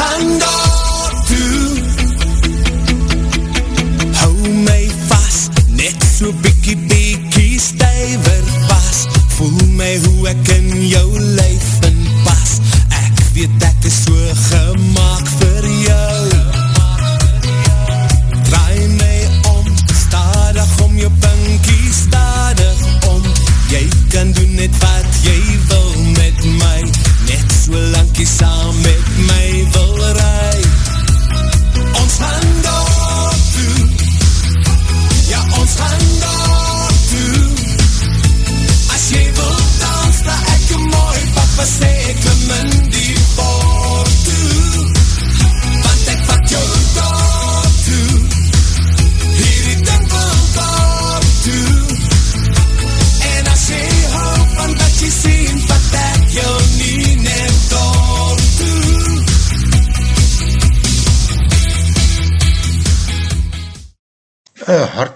gaan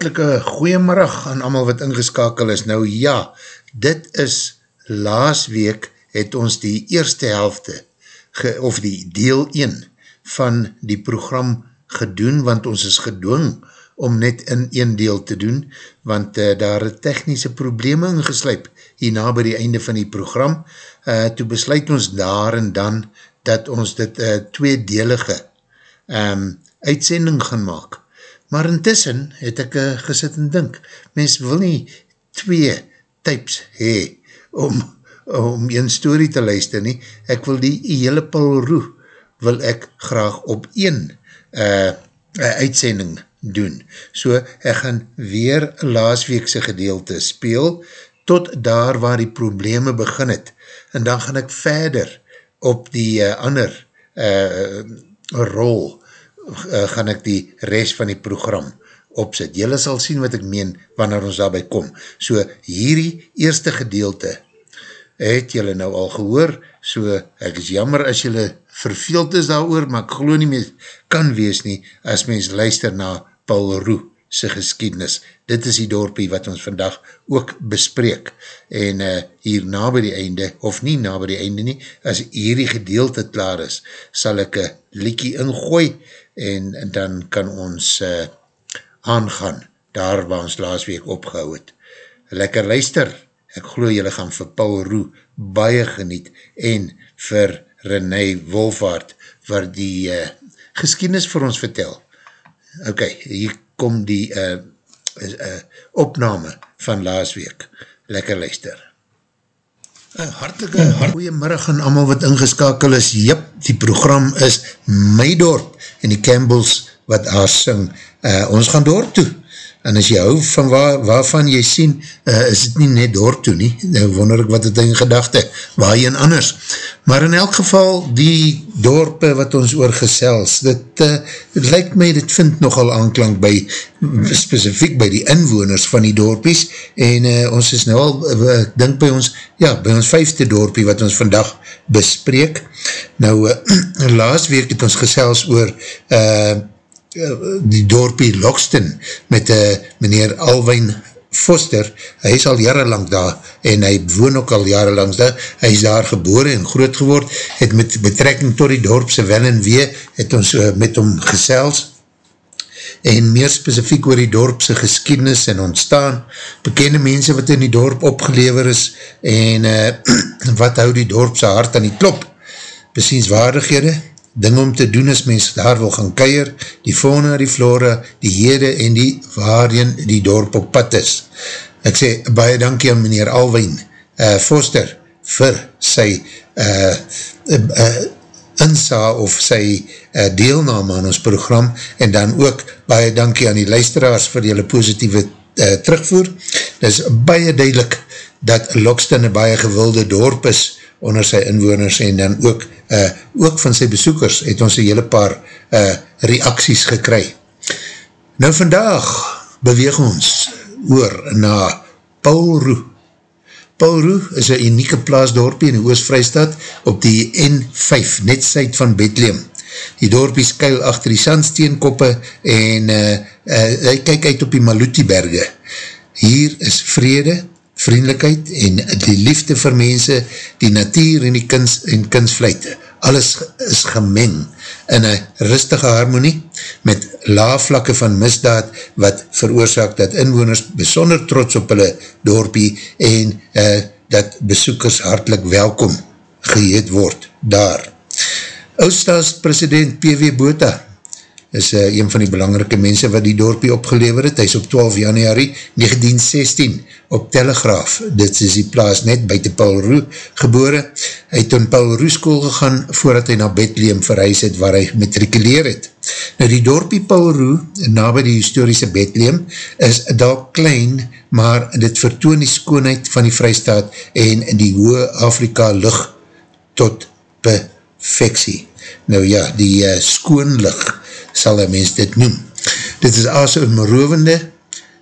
hartelike goeiemiddag aan allemaal wat ingeskakel is. Nou ja, dit is laas week het ons die eerste helfte ge, of die deel 1 van die program gedoen, want ons is gedwong om net in een deel te doen, want uh, daar het technische probleme ingesluip hierna by die einde van die program. Uh, toe besluit ons daar en dan dat ons dit uh, tweedelige um, uitsending gaan maak. Maar intussen het ek uh, gesit en dink, mens wil nie twee types hee om, om een story te luister nie. Ek wil die hele palroe wil ek graag op een uh, uitsending doen. So ek gaan weer laasweekse gedeelte speel tot daar waar die probleme begin het. En dan gaan ek verder op die uh, ander uh, rol uh, gaan ek die rest van die program opzet. Julle sal sien wat ek meen wanneer ons daarby kom. So hierdie eerste gedeelte het julle nou al gehoor, so ek is jammer as julle verveeld is daar oor, maar ek geloof nie meer kan wees nie, as mens luister na Paul Roe sy geskiednis. Dit is die dorpie wat ons vandag ook bespreek. En uh, hier na by die einde, of nie na by die einde nie, as hierdie gedeelte klaar is, sal ek een liekie ingooi, en, dan kan ons uh, aangaan, daar waar ons laas week opgehou het. Lekker luister, ek glo jylle gaan vir Paul Roe baie geniet, en vir René Wolvaart, waar die uh, geskiednis vir ons vertel. Ok, hier kom die uh, uh, opname van laas week. Lekker luister. Een hartelike hart goeiemiddag aan allemaal wat ingeskakel is. Jep, die program is My Dorp en die Campbells wat haar sing. Uh, ons gaan dorp toe. En as jy hou van waar, waarvan jy sien, uh, is het nie net dorp toe nie. Nou wonder ek wat het in gedachte, waar jy en anders. Maar in elk geval, die dorpe wat ons oorgesels, dit, uh, het lyk my, dit vind nogal aanklank by, specifiek by die inwoners van die dorpies, en uh, ons is nou al, uh, ek dink by ons, ja, by ons vijfde dorpie wat ons vandag bespreek. Nou, uh, laas week het ons gesels oor, uh, die dorpie Lokston met uh, meneer Alwijn Foster, hy is al jarenlang daar en hy woon ook al jarenlang daar, hy is daar gebore en groot geword, het met betrekking tot die dorpse wel en wee, het ons uh, met hom gesels. En meer specifiek oor die dorpse geskiednis en ontstaan, bekende mense wat in die dorp opgelever is en uh, wat hou die dorpse hart aan die klop, besienswaardighede, ding om te doen as mens daar wil gaan keir, die fauna, die flora, die hede en die waarin die dorp op pad is. Ek sê, baie dankie aan meneer Alwijn uh, Foster vir sy uh, uh, insa of sy uh, deelname aan ons program en dan ook baie dankie aan die luisteraars vir julle positieve uh, terugvoer. Dit is baie duidelik dat Lokston een baie gewilde dorp is onder sy inwoners en dan ook, uh, ook van sy besoekers het ons een hele paar uh, reacties gekry. Nou vandag beweeg ons oor na Paulroe. Paulroe is een unieke plaasdorpie in die Oost-Vrijstad op die N5, net syd van Bethlehem. Die dorpie skuil achter die sandsteenkoppe en uh, uh, hy kyk uit op die Maluti-berge. Hier is vrede, vriendelijkheid en die liefde vir mense, die natuur en die kunst en kunstvluit, alles is gemeng in een rustige harmonie met laaflakke van misdaad wat veroorzaak dat inwoners besonder trots op hulle dorpie en uh, dat besoekers hartelijk welkom geheed word daar. Oudstaats president P.W. Bota is uh, een van die belangrike mense wat die dorpie opgelever het. Hy is op 12 januari 1916 op Telegraaf, dit is die plaas net buiten Paul Roe gebore. Hy het in Paul Roe school gegaan voordat hy na Bethlehem verhuis het waar hy matrikuleer het. Nou die dorpie Paul Roe, na by die historische Bethlehem, is daar klein, maar dit vertoon die skoonheid van die vrystaat en die hoë Afrika lucht tot perfectie. Nou ja, die uh, skoonlig sal een mens dit noem. Dit is as een rovende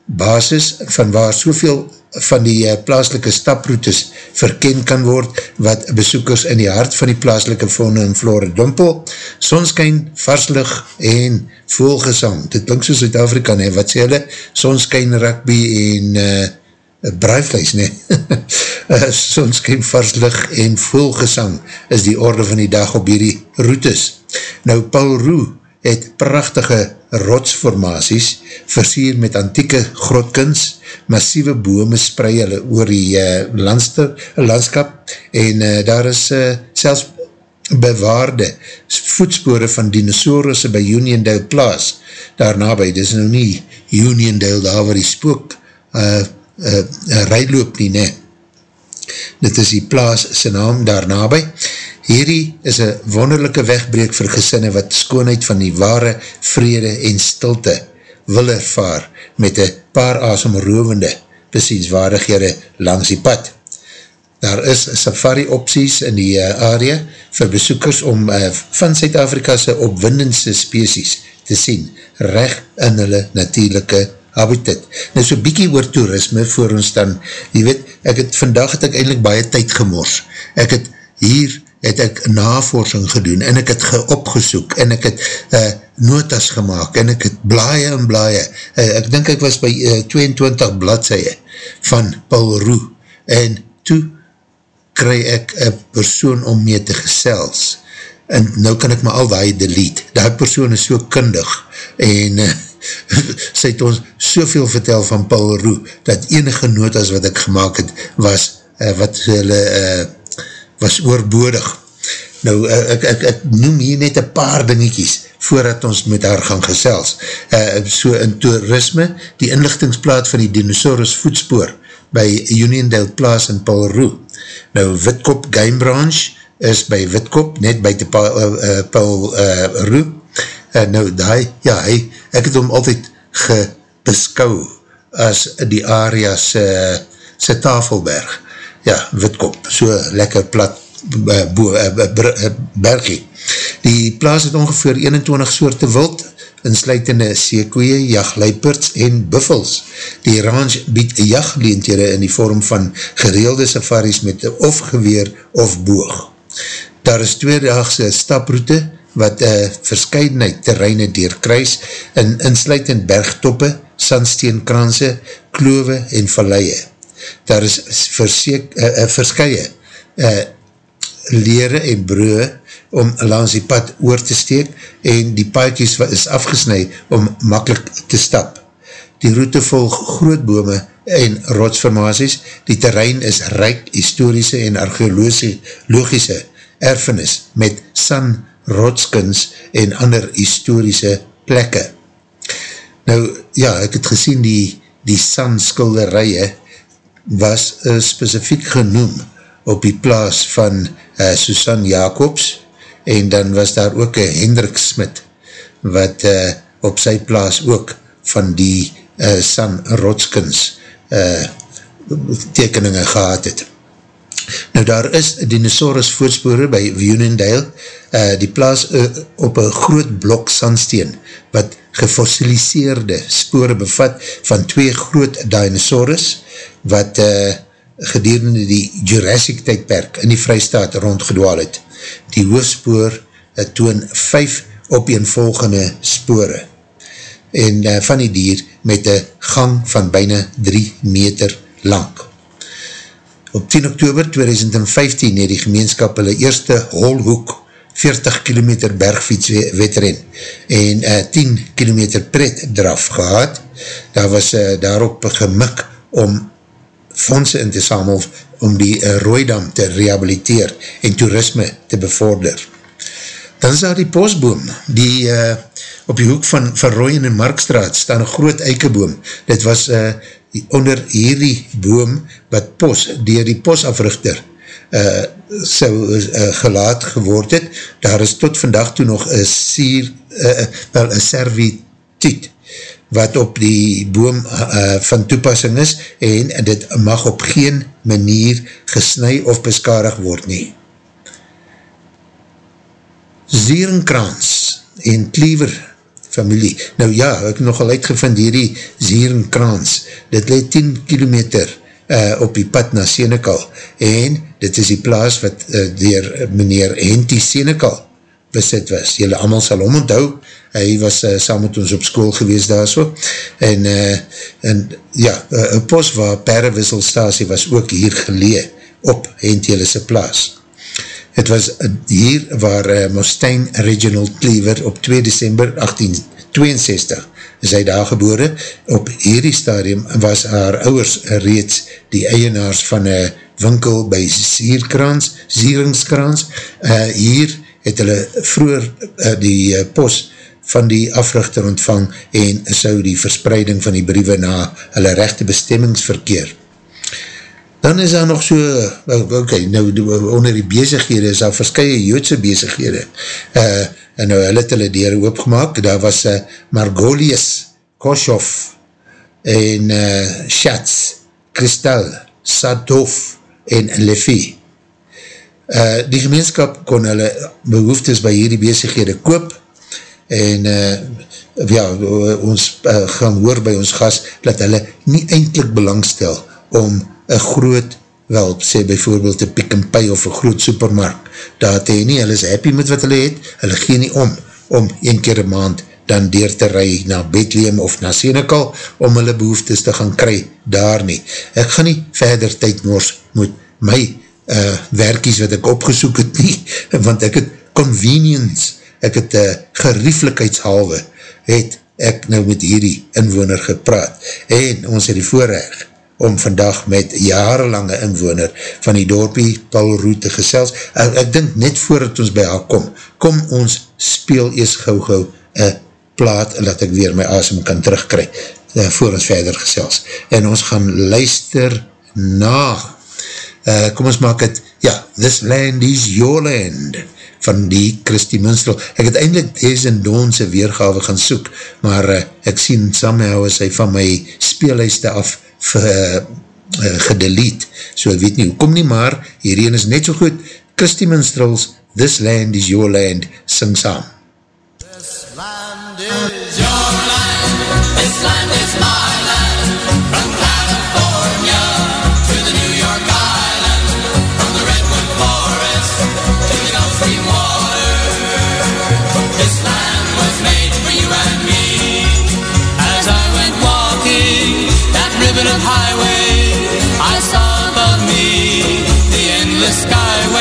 basis van waar soveel van die uh, plaaslike staproutes verken kan word, wat besoekers in die hart van die plaaslike fauna en flora dumpel, sonskyn, varslig en voelgesang. Dit klink so Zuid-Afrika, wat sê hulle? Sonskyn, rugby en uh, braaivlees, ne? Eh, sonskyn, varslig en voelgesang is die orde van die dag op hierdie routes. Nou, Paul Roux het prachtige rotsformaties versier met antieke grotkins, massieve bome sprei hulle oor die uh, landster, landskap en uh, daar is uh, selfs bewaarde voetspore van dinosaurus by Uniondale Plaas daarna by, dit is nou nie Uniondale daar waar die spook uh, uh, rijloop nie, ne. Dit is die plaas sy naam daarna by. Hierdie is een wonderlijke wegbreek vir gesinne wat skoonheid van die ware vrede en stilte wil ervaar met een paar asomrovende besienswaardighede langs die pad. Daar is safari opties in die uh, area vir besoekers om uh, van Suid-Afrika'se opwindendste species te sien, recht in hulle natuurlijke habitat. Nou so bykie oor toerisme voor ons dan, jy weet, ek het, vandag het ek eindelijk baie tyd gemors. Ek het, hier het ek navorsing gedoen en ek het geopgesoek en ek het uh, notas gemaakt en ek het blaie en blaie. Uh, ek dink ek was by uh, 22 bladseie van Paul Roux en toe kry ek een persoon om mee te gesels en nou kan ek my al die delete. Die persoon is so kundig en uh, sy het ons soveel vertel van Paul Roux, dat enige notas wat ek gemaakt het, was uh, wat hulle uh, was oorbodig. Nou, uh, ek, ek, ek noem hier net een paar dingetjies voordat ons met haar gaan gesels. Uh, so in toerisme, die inlichtingsplaat van die dinosaurus voetspoor by Uniondale Plaas in Paul Roux. Nou, Witkop Game Branch is by Witkop, net by die Paul, uh, uh, Paul uh, Roux en nou die, ja, hy, ek het hom altyd gebeskou as die area se, se tafelberg, ja, witkop, so lekker plat eh, bo, eh, eh, bergie. Die plaas het ongeveer 21 soorte wild, insluitende seekoeie, jachtluiperts en buffels. Die range bied jachtleentjere in die vorm van gereelde safaris met of geweer of boog. Daar is tweedaagse staproute, wat uh, verscheidenheid terreine deurkruis in insluitend bergtoppe, sandsteenkranse, klove en valleie. Daar is verseek, uh, uh, verscheie uh, lere en broe om langs die pad oor te steek en die paadjes is afgesnui om makkelijk te stap. Die route volg grootbome en rotsformaties. Die terrein is rijk historische en archeologische erfenis met san rotskins en ander historische plekke. Nou, ja, ek het gesien die, die sandskilderije was uh, specifiek genoem op die plaas van uh, Susan Jacobs en dan was daar ook een Hendrik Smit wat uh, op sy plaas ook van die uh, San Rotskins uh, tekeninge gehad het. Nou daar is dinosaurus voorspore by Wunendale, uh, die plaas uh, op een groot blok sandsteen, wat gefossiliseerde spore bevat van twee groot dinosaurus, wat uh, gedurende die Jurassic tydperk in die vrystaat rondgedwaal het. Die hoofspoor uh, toon vijf op een volgende spore en uh, van die dier met een gang van bijna 3 meter lang. Op 10 oktober 2015 het die gemeenskap hulle eerste holhoek 40 km bergfietswetren en uh, 10 km pret draf gehad. Daar was uh, daarop gemik om fondse in te samel om die uh, rooidam te rehabiliteer en toerisme te bevorder. Dan is daar die postboom, die uh, op die hoek van, van Rooien en Markstraat staan een groot eikeboom. Dit was uh, onder hierdie boom wat pos, dier die posafrichter uh, sou uh, gelaat geword het. Daar is tot vandag toe nog een sier, uh, wel een servitiet wat op die boom uh, van toepassing is en dit mag op geen manier gesnui of beskadig word nie. Zierenkrans en Klever familie. Nou ja, ek nogal uitgevind hierdie Zierenkrans. Dit leid 10 kilometer uh, op die pad na Senekal en dit is die plaas wat uh, dier meneer Henty Senekal besit was. Julle allemaal sal om onthou, hy was uh, saam met ons op school gewees daar so en, uh, en ja, een uh, post waar perrewisselstasie was ook hier gelee op Henty hulle se plaas. Het was hier waar uh, Mustaine Reginald Cleaver op 2 december 1862 is hy daar gebore. Op hierdie stadium was haar ouwers reeds die eienaars van een winkel by Sierkrans, Sieringskrans. Uh, hier het hulle vroeger uh, die uh, pos van die africhter ontvang en sou die verspreiding van die briewe na hulle rechte bestemmingsverkeer dan is daar nog so, ok, nou onder die bezighede is daar verskye joodse bezighede, uh, en nou hulle het hulle deur oopgemaak, daar was uh, Margolius, Koshoff, en uh, Schatz, Kristal, Sadov, en Lefie. Uh, die gemeenskap kon hulle behoeftes by hierdie bezighede koop, en uh, ja, ons uh, gaan hoor by ons gas, dat hulle nie eindelijk belangstel om een groot, wel, sê bijvoorbeeld een Pick n Pay of een groot supermarkt, daar het hy nie, hulle is happy met wat hulle het, hulle gee nie om, om een keer een maand dan deur te rij na Bethlehem of na Senekal, om hulle behoeftes te gaan kry, daar nie. Ek gaan nie verder tyd mors met my uh, werkies wat ek opgesoek het nie, want ek het convenience, ek het uh, gerieflikheidshalwe, het ek nou met hierdie inwoner gepraat, en ons het die voorrecht, om vandag met jarenlange inwoner van die dorpie Paul Roe te gesels. Ek, ek dink net voordat ons by haar kom, kom ons speel ees gauw gauw een plaat dat ek weer my asem kan terugkry uh, voor ons verder gesels. En ons gaan luister na uh, kom ons maak het ja, This Land is Your Land van die Christy Minstrel. Ek het eindelijk Des en Doonse weergave gaan soek, maar uh, ek sien somehow as hy van my speelhuiste af uh, gedelete, so ek weet nie, kom nie maar, hierheen is net so goed, Christy Minstrels, This Land is Your Land, sing saam. This land is your land, this land is my I saw above me the endless skyway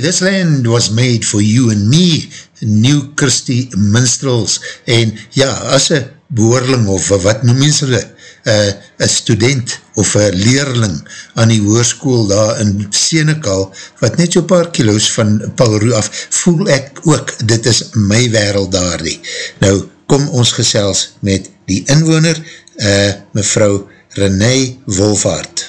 this land was made for you and me, New Christie Minstrels, en ja, as een behoorling of wat noem mens hulle, een uh, student of een leerling aan die hoerskoel daar in Senekal, wat net so paar kilo's van Paul Roe af, voel ek ook, dit is my wereld daar die. Nou, kom ons gesels met die inwoner, uh, mevrou René Wolvaart.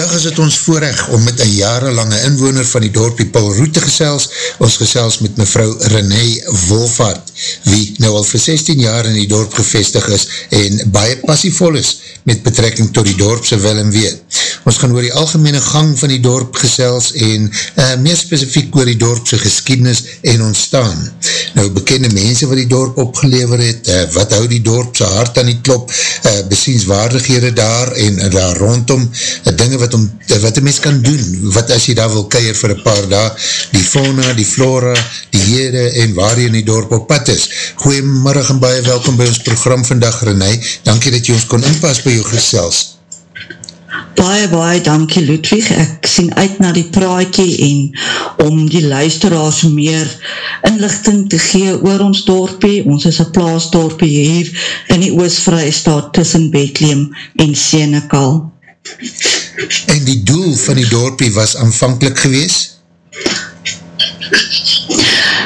Vandag is het ons voorrecht om met een jarenlange inwoner van die dorp die Paul Roet te gesels. Ons gesels met mevrou René Wolvaart, wie nou al vir 16 jaar in die dorp gevestig is en baie passievol is met betrekking tot die dorpse wel en wee. Ons gaan oor die algemene gang van die dorp gesels en uh, meer specifiek oor die dorpse geskiednis en ontstaan. Nou bekende mense wat die dorp opgelever het, uh, wat hou die dorpse hart aan die klop, uh, besienswaardighede daar en uh, daar rondom, uh, dinge wat, om, uh, wat een mens kan doen, wat as jy daar wil keir vir een paar dag, die fauna, die flora, die hede en waar jy in die dorp op pad is. Goeiemiddag en baie welkom by ons program vandag, René. Dankie dat jy ons kon inpas by jou gesels. Baie, baie dankie Ludwig, ek sien uit na die praatjie en om die luisteraars meer inlichting te gee oor ons dorpie, ons is een plaasdorpie hier in die Oostvrijstaat tussen Bethlehem en Senekal. En die doel van die dorpie was aanvankelijk gewees?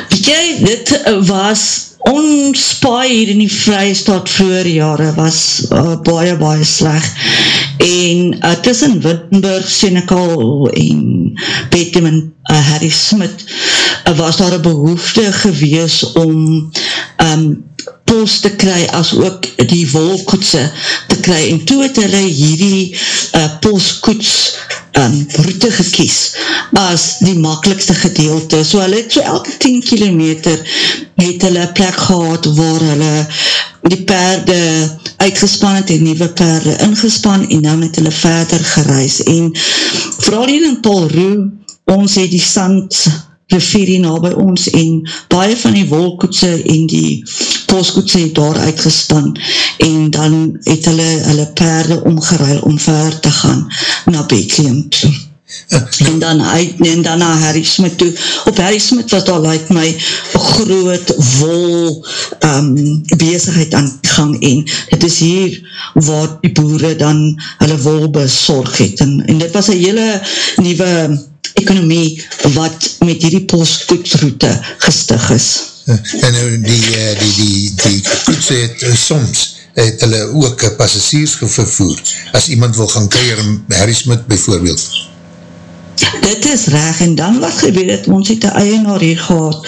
Weet jy, dit was ons paai hier in die Vrijstaat vroeger jare was uh, baie, baie sleg en uh, tussen Wittenburg, Senekal en Bethlehem en uh, Harry Smit uh, was daar een behoefte gewees om um, pols te kry as ook die wolkoetse te kry. En toe het hulle hierdie uh, polskoets um, route gekies as die makkelijkste gedeelte. So hulle het so elke 10 kilometer het hulle plek gehad waar hulle die perde uitgespan het en nieuwe perde ingespan en dan het hulle verder gereis. En vooral hier in Paul Roe ons het die sand rivier hier na by ons en baie van die wolkoetse en die polskoetse het daar uitgespan en dan het hulle hulle perde omgeruil om ver te gaan na Bethlehem toe. en dan uit, en dan na Harry Smit toe. Op Harry Smit was daar like my groot wol um, bezigheid aan gang en dit is hier waar die boere dan hulle wol besorg het en, en dit was een hele nieuwe ekonomie wat met hierdie postkoetsroute gestig is. En nou die, eh, die, die, die koets het uh, soms het hulle ook passagiers vervoer as iemand wil gaan keir Harry Smit bijvoorbeeld dit is reg, en dan wat gebeur het, ons het een eienaar hier gehad,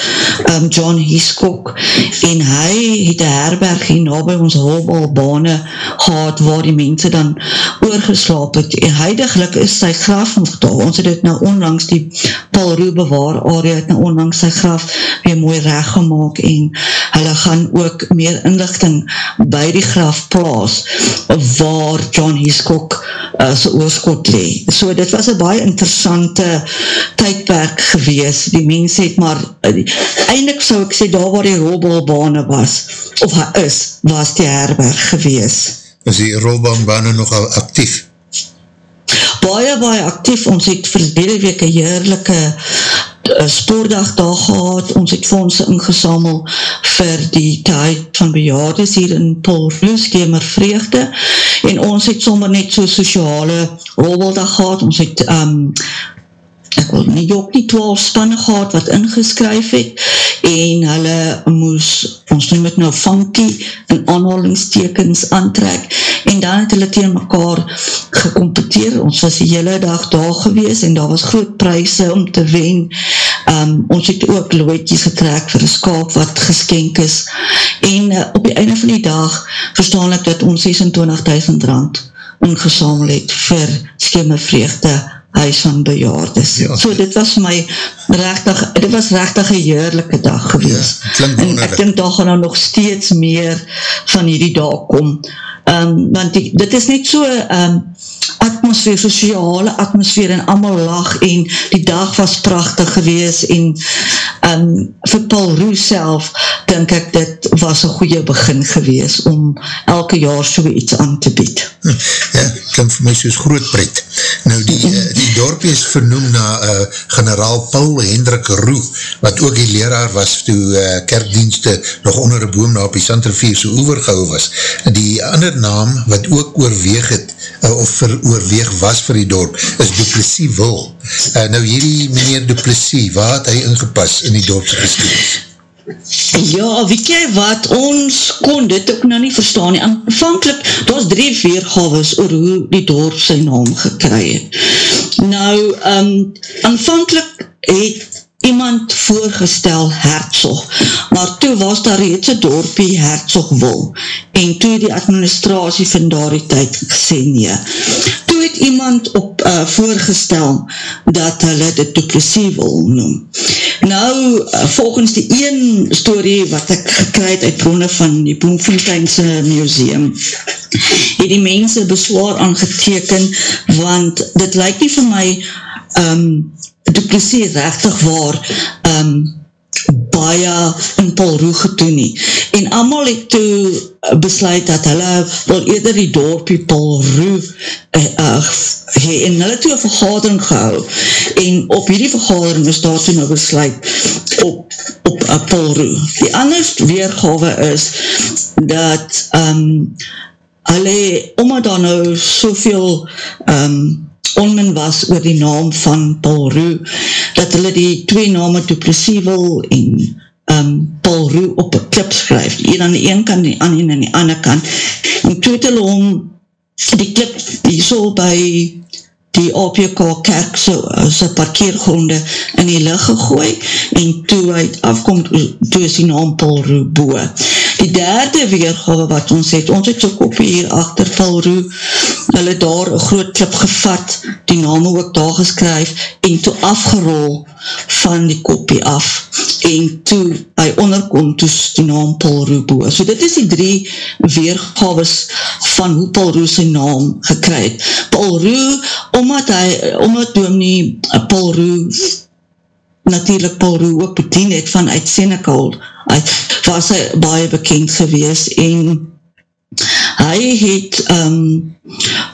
um, John Hiscock, en hy het een herberg hier na by ons holbalbane gehad, waar die mense dan oorgeslaap het, en huidiglik is sy graf nog daar, ons het het nou onlangs die Paul Roe bewaar area, het nou onlangs sy graf weer mooi recht gemaakt, en hulle gaan ook meer inlichting by die graf plaas, waar John Hiscock uh, sy oorskot lee. So dit was een baie interessante tydperk gewees. Die mens het maar, eindelijk sou ek sê, daar waar die rolbalbane was, of hy is, was die herberg gewees. Is die rolbalbane nogal actief? Baie, baie actief. Ons het verlede week een heerlijke spoordag daar gehad, ons het fondse ingesamel vir die tyd van bejaardes hier in Polroes, Kemer Vreugde, en ons het sommer net so sociale rolbaldag gehad, ons het um, ek wil nie, ook nie 12 spanne gehad wat ingeskryf het, en hulle moes, ons noem het nou funky, in aanhalingstekens aantrek, en dan het hulle tegen mekaar gecompeteer, ons was die hele dag daar gewees, en daar was groot prijse om te wen, um, ons het ook loodjes getrek vir een skaap wat geskenk is, en uh, op die einde van die dag verstaan ek dat ons 26.000 rand ongesamel het vir skemme vreugde huis van bejaardes. Ja. So dit was my rechtig, dit was rechtig een heerlijke dag gewees. Ja, en ek denk daar gaan nou nog steeds meer van hierdie dag kom. Um, want die, dit is net so um, atmosfeer, sociale atmosfeer en allemaal lag en die dag was prachtig gewees en um, vir Paul Roos self, denk ek dit was een goeie begin gewees om elke jaar so iets aan te bied. Ja, klink vir my soos groot pret. Nou die, uh, die dorp is vernoem na uh, generaal Paul Hendrik Roe, wat ook die leraar was toe uh, kerkdienste nog onder een boom na op die Santervierse oever gehou was. Die ander naam wat ook oorweeg het, uh, of oorweeg was vir die dorp, is Duplessis Wil. Uh, nou hierdie meneer Duplessis, waar het hy ingepas in die dorpse geschiedenis? Ja, weet jy wat, ons kon dit ook nou nie verstaan nie. Aanvankelijk, daar was drie weergaves oor hoe die dorp sy naam gekry het. Nou, um, aanvankelijk het iemand voorgestel Herzog, maar toe was daar reeds een dorpie Herzogwil, en toe die administratie van daar die tyd gesê nie. Het iemand op uh, voorgestel dat hulle dit Duplessis wil noem. Nou, uh, volgens die een story wat ek gekryd uit bronne van die Boomfonteinse museum, het die mense beswaar aangeteken, want dit lyk nie vir my um, Duplessis rechtig waar um, baie in Paul Roe getoen nie. En amal het toe besluit dat hulle wil eerder die dorpie Paul uh, uh, he, en hulle toe een vergadering gehou. En op hierdie vergadering is daar toe nou besluit op, op uh, Paul Roe. Die anders weergave is dat um, hulle, omdat daar nou soveel um, onmin was oor die naam van Paul Roux, dat hulle die twee name Duplessivil en um, Paul Roux op een klip skryf, die een aan die een kant, die ander aan die ander kant, en toe het hulle om die klip die so by die APK kerk so, so parkeergronde in die licht gegooi, en toe uit afkom, toe is die naam Paul Roux boe. Die derde weergave wat ons het, ons het so kopie hier achter Paul Roux, hulle daar een groot klip gevat, die name ook daar geskryf, en toe afgerol van die kopie af, en toe hy onderkom, toe die naam Paul Roux So dit is die drie weergaves van hoe Paul Roux sy naam gekryd. Paul Roux, omdat hy, omdat dominee Paul Roux, natuurlijk Paul Roux ook bedien het vanuit Senegal, uit, was hy baie bekend gewees, en hy het um,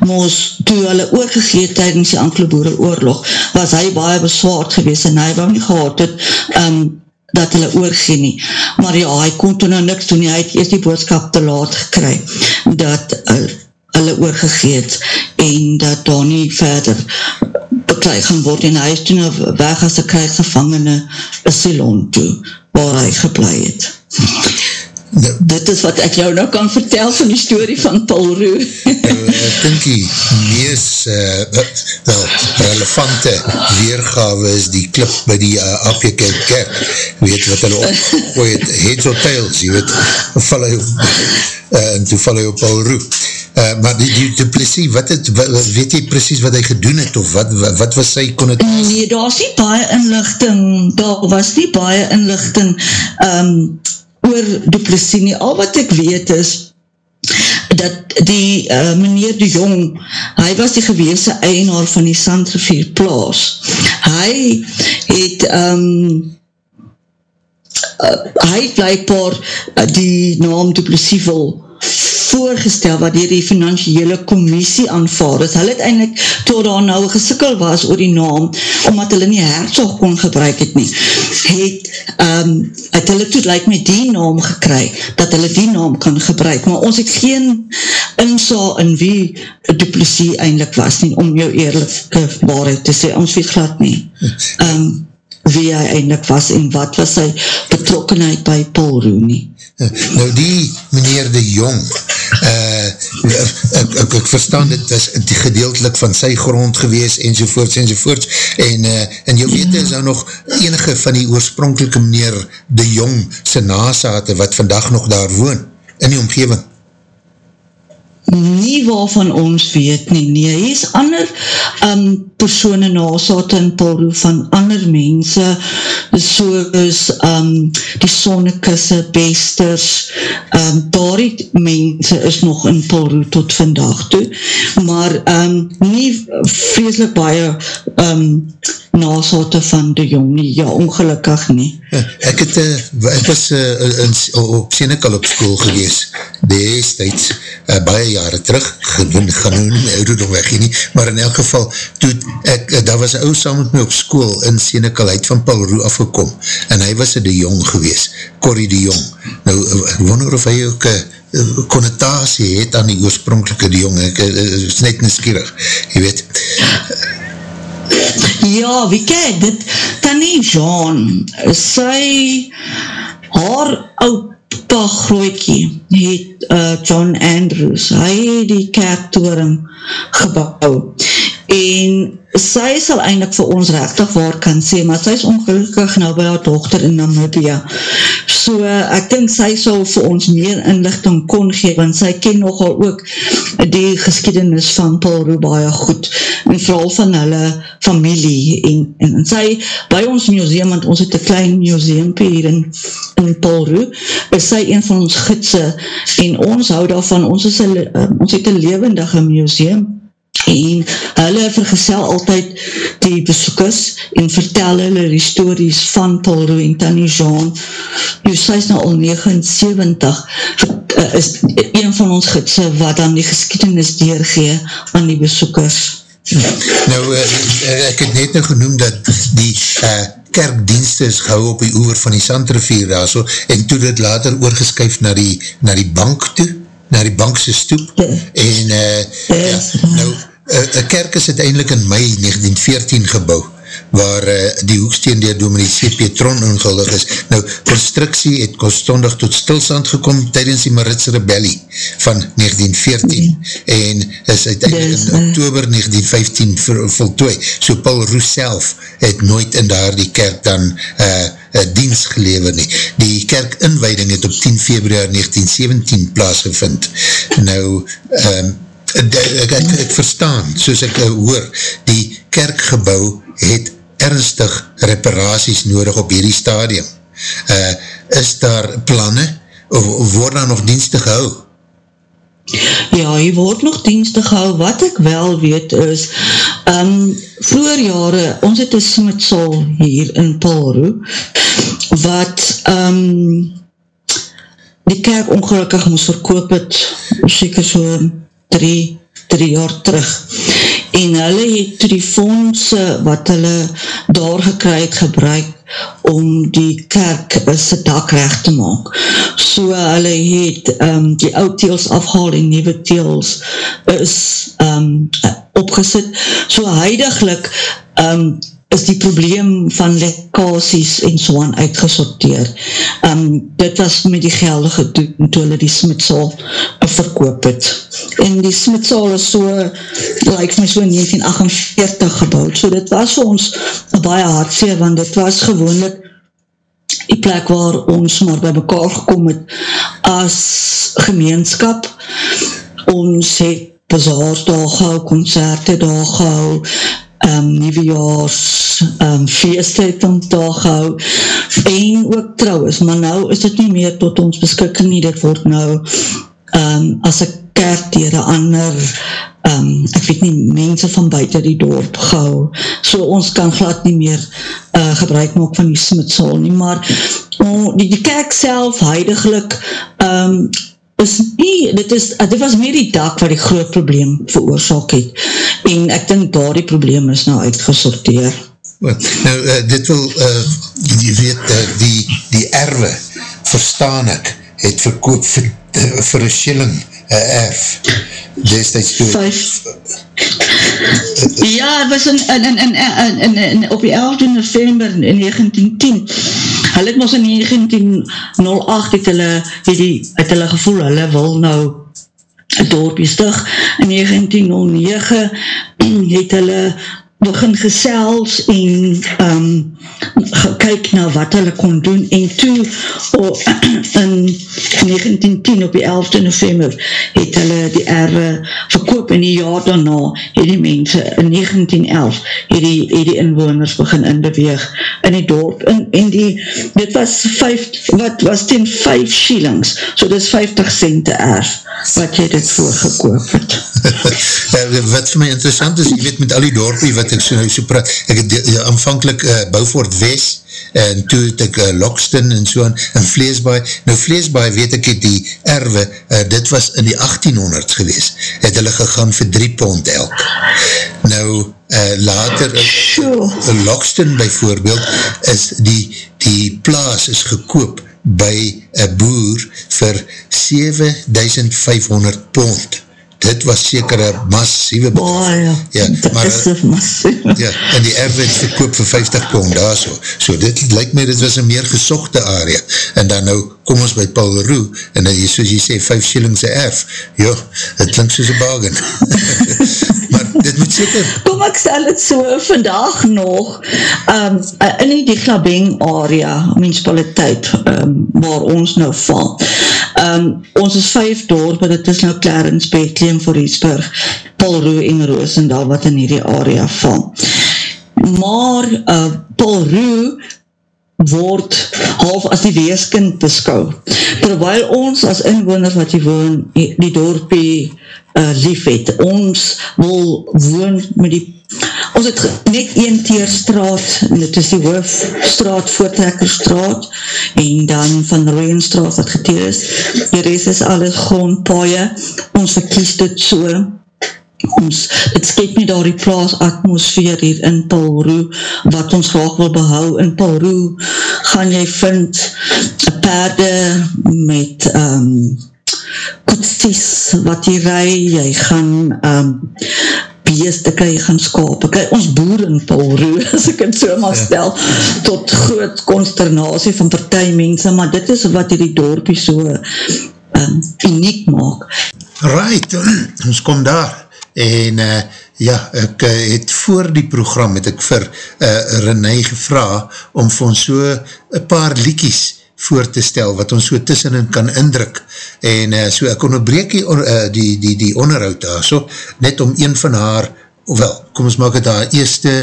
moos toe hulle oorgegeet tydens die Anglo-Boere oorlog, was hy baie beswaard gewees en hy wou nie gehad het um, dat hulle oorgeen nie. Maar ja, hy kon toen nou niks doen, hy het eerst die boodskap te laat gekry, dat uh, hulle oorgegeet en dat daar nie verder bekryg gaan word en hy is toen nou weg as die krijgsgevangene in Ceylon toe, waar hy geblei het. Dit is wat ek jou nou kan vertel van die story van Paul Roux. nou, ek dink die mees uh, wel, relevante weergawe is die klip by die uh, eh, APK kerk, weet wat hulle opgooi het, heads or tails, jy weet, val hy op, uh, en toe val hy op Paul Roux. Uh, maar die, die, die plesie, wat het, wat, weet jy precies wat hy gedoen het, of wat, wat, wat was sy, kon het... Nee, daar was nie baie inlichting, daar was nie baie inlichting, um, oor Duplessis nie. Al wat ek weet is, dat die uh, meneer de Jong, hy was die geweese eienaar van die Sandrivier Plaas. Hy het, um, uh, hy het blijkbaar uh, die naam Duplessis wil voorgestel wat dier die financiële commissie aanvaard het. Hulle het eindelijk, tot daar nou gesikkel was oor die naam, omdat hulle nie hertzog kon gebruik het nie, het, um, het hulle toe like met die naam gekry, dat hulle die naam kan gebruik. Maar ons het geen insa in wie Duplessis eindelijk was nie, om jou eerlijke waarheid te sê. Ons weet glad nie. Um, wie hy eindelijk was en wat was sy betrokkenheid by Paul Rooney. Nou die meneer de Jong, uh, ek, ek, ek verstaan dit was gedeeltelik van sy grond gewees enzovoorts enzovoorts en uh, en jy weet is nou nog enige van die oorspronkelike meneer de Jong sy nasate wat vandag nog daar woon in die omgeving nie waarvan ons weet nie, nie, hy is ander um, nasate in Paul van ander mense, soos um, die sonnekusse, besters, um, daar die mense is nog in Paul tot vandag toe, maar um, nie vreselik baie um, nasate van de jong nie, ja, ongelukkig nie. Ja, ek het, uh, ek was uh, in, op Senekal op school gewees, destijds, uh, baie jare terug, genoen, genoen, ouderdom weg nie, maar in elk geval, toe ek, uh, daar was een ou saam met my op school in Senekal, hy het van Paul Roe afgekom, en hy was de jong gewees, Corrie de Jong. Nou, wonder of hy ook een connotatie het aan die oorspronkelike de jong, ek is net nieuwsgierig, jy weet, Ja, wie kijk, dit? Kan nie Jean, sy haar opa grootjie het uh, John Andrews, hy het die kerktoring gebouw en sy sal eindelijk vir ons rechtig waar kan sê, maar sy is ongelukkig nou by haar dochter in Namibia. So, ek dink sy sal vir ons meer inlichting kon gee, want sy ken nogal ook die geschiedenis van Paul Roe baie goed, en vooral van hulle familie, en, en, en sy, by ons museum, want ons het een klein museum hier in, in Paul Roe, is sy een van ons gidse, en ons hou daarvan, ons, is een, ons het een levendige museum, en hulle vergesel altyd die besoekers en vertel hulle die stories van Paul Roux en Tanny Jean. Nou sy is nou al 79 eh, is een van ons gidse wat dan die geschiedenis deurgee aan die besoekers. Nou uh, ek het net nou genoem dat die uh, kerkdienste is gehou op die oever van die Sandrivier daar so, en toe dit later oorgeskyf na die, na die bank toe na die bankse stoep en uh, ja, nou een uh, kerk is uiteindelik in mei 1914 gebouw, waar uh, die hoeksteen dier dominee C.P. Tron onguldig is. Nou, constructie het konstondig tot stilstand gekom tydens die Maritse rebellie van 1914 en is uiteindelik in oktober 1915 voltooi. So Paul Roes self het nooit in daar die kerk dan uh, uh, dienst gelewe nie. Die kerk inwijding het op 10 februari 1917 plaasgevind. Nou, um, ek, ek, ek verstaan, soos ek uh, hoor, die kerkgebouw het ernstig reparaties nodig op hierdie stadium. Uh, is daar planne, of, of word daar nog dienste gehou? Ja, hier word nog dienste gehou. Wat ek wel weet is, um, vroeger jare, ons het een smitsal hier in Palro, wat um, die kerk ongelukkig moes verkoop het, seker so'n drie, drie jaar terug. En hulle het toe die fondse wat hulle daar gekry het gebruik om die kerk sy dak recht te maak. So hulle het um, die oud teels afgehaal en nieuwe teels is um, opgesit. So huidiglik um, is die probleem van lekasies en so aan uitgesorteer. Um, dit was met die geldige doen toe hulle die smitsal verkoop het. En die smitsal is so, like my so in 1948 gebouwd, so dit was ons baie hartseer, want dit was gewoonlik die plek waar ons maar by mekaar gekom het as gemeenskap. Ons het bazaars daar gehou, concerte daar gehou, um, nieuwejaars um, feeste het om daar gehou. En ook trouwens, maar nou is dit nie meer tot ons beskikking nie, dit word nou um, as ek kerk dier een ander um, ek weet nie, mense van buiten die dorp gehou, so ons kan glad nie meer uh, gebruik maak van die smitsal nie, maar oh, die, die kerk self huidiglik um, is nie, dit, is, dit was meer die dak wat die groot probleem veroorzaak het en ek dink daar die probleem is nou uitgesorteer. Nou, uh, dit wil, uh, jy weet, uh, die, die erwe, verstaan ek, het verkoop vir, uh, vir een shilling, een uh, erf, destijds toe. Vijf. Ja, het was in, in, in, in, in, in, op die 11 november in 1910, hulle het ons in 1908 het hulle, het, die, het hulle gevoel, hulle wil nou een dorpje stig. In 1909 het hulle begin gesels en um, kyk na wat hulle kon doen en toe oh, in 1910 op die 11de november het hulle die erwe verkoop en die jaar daarna het die mense in 1911 het die, het die inwoners begin inbeweeg in die dorp. En, en die, dit was 5, wat was ten 5 shillings so dit is 50 cente erf wat jy dit voorgekoop het. Wat vir my interessant is, jy weet met al die dorpie wat ek so nou so praat, ek het ja, aanvankelijk uh, Bouwvoort West en toe het ek uh, Lokston en so aan, en Vleesbaai, nou Vleesbaai weet ek het die erwe, uh, dit was in die 1800s gewees, het hulle gegaan vir 3 pond elk. Nou, uh, later, uh, Lokston bijvoorbeeld, is die, die plaas is gekoop by een boer vir 7500 pond dit was seker een massieve bedrag. Oh, ja, ja, dit maar, is een massieve. Ja, en die erf het verkoop vir 50 pond daar so. So dit lyk my, dit was een meer gesochte area. En dan nou, kom ons by Paul Roux, en dan soos jy sê, 5 shillings erf. Jo, het klink soos een bagen. maar dit moet seker... Kom ek stel het so, vandag nog, um, in die Glabeng area, municipaliteit, um, waar ons nou val, um, ons is 5 dorp, dit is nou Clarence, Bethlehem, Voorheesburg, Paul Roux en Roosendal, wat in die area val. Maar uh, Paul Roux word half as die weeskind beskou. Terwyl ons as inwoners wat hier woon, die dorpie uh, lief het, ons wil woon met die ons het net een teerstraat en dit is die hoofstraat, voortrekkerstraat en dan van Rooienstraat wat geteer is. Die rest is alles grondpaaie. Ons verkies dit so. Ons, het skep nie daar die plaas atmosfeer hier in Paulroe, wat ons graag wil behou, in Paulroe gaan jy vind perde met um, koetsies wat jy rij, jy gaan um, beeste kry, jy gaan skape, kry ons boer in Paulroe, as ek het so maar ja. stel, tot groot consternatie van partijmense, maar dit is wat die dorpie so um, uniek maak. Right, ons kom daar en uh, ja, ek uh, het voor die program het ek vir uh, René gevra om vir ons so een paar liekies voor te stel, wat ons so tussenin kan indruk, en uh, so ek onderbreek die, uh, die, die, die onderhoud daar, so, net om een van haar, wel, kom ons maak het daar eerste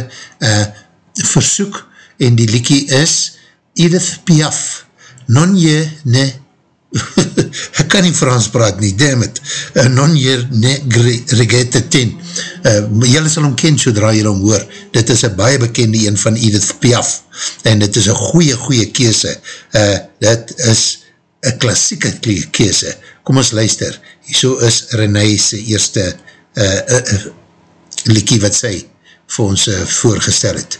uh, versoek, en die liekie is Edith Piaf, non je ne ek kan nie Frans praat nie, damn it, uh, non hier ne regete ten, uh, jylle sal omken sodra jylle omhoor, dit is een baie bekende een van Edith Piaf, en dit is een goeie goeie kese, uh, dit is een klassieke kese, kom ons luister, so is René's eerste uh, uh, uh, liekie wat sy vir ons uh, voorgestel het.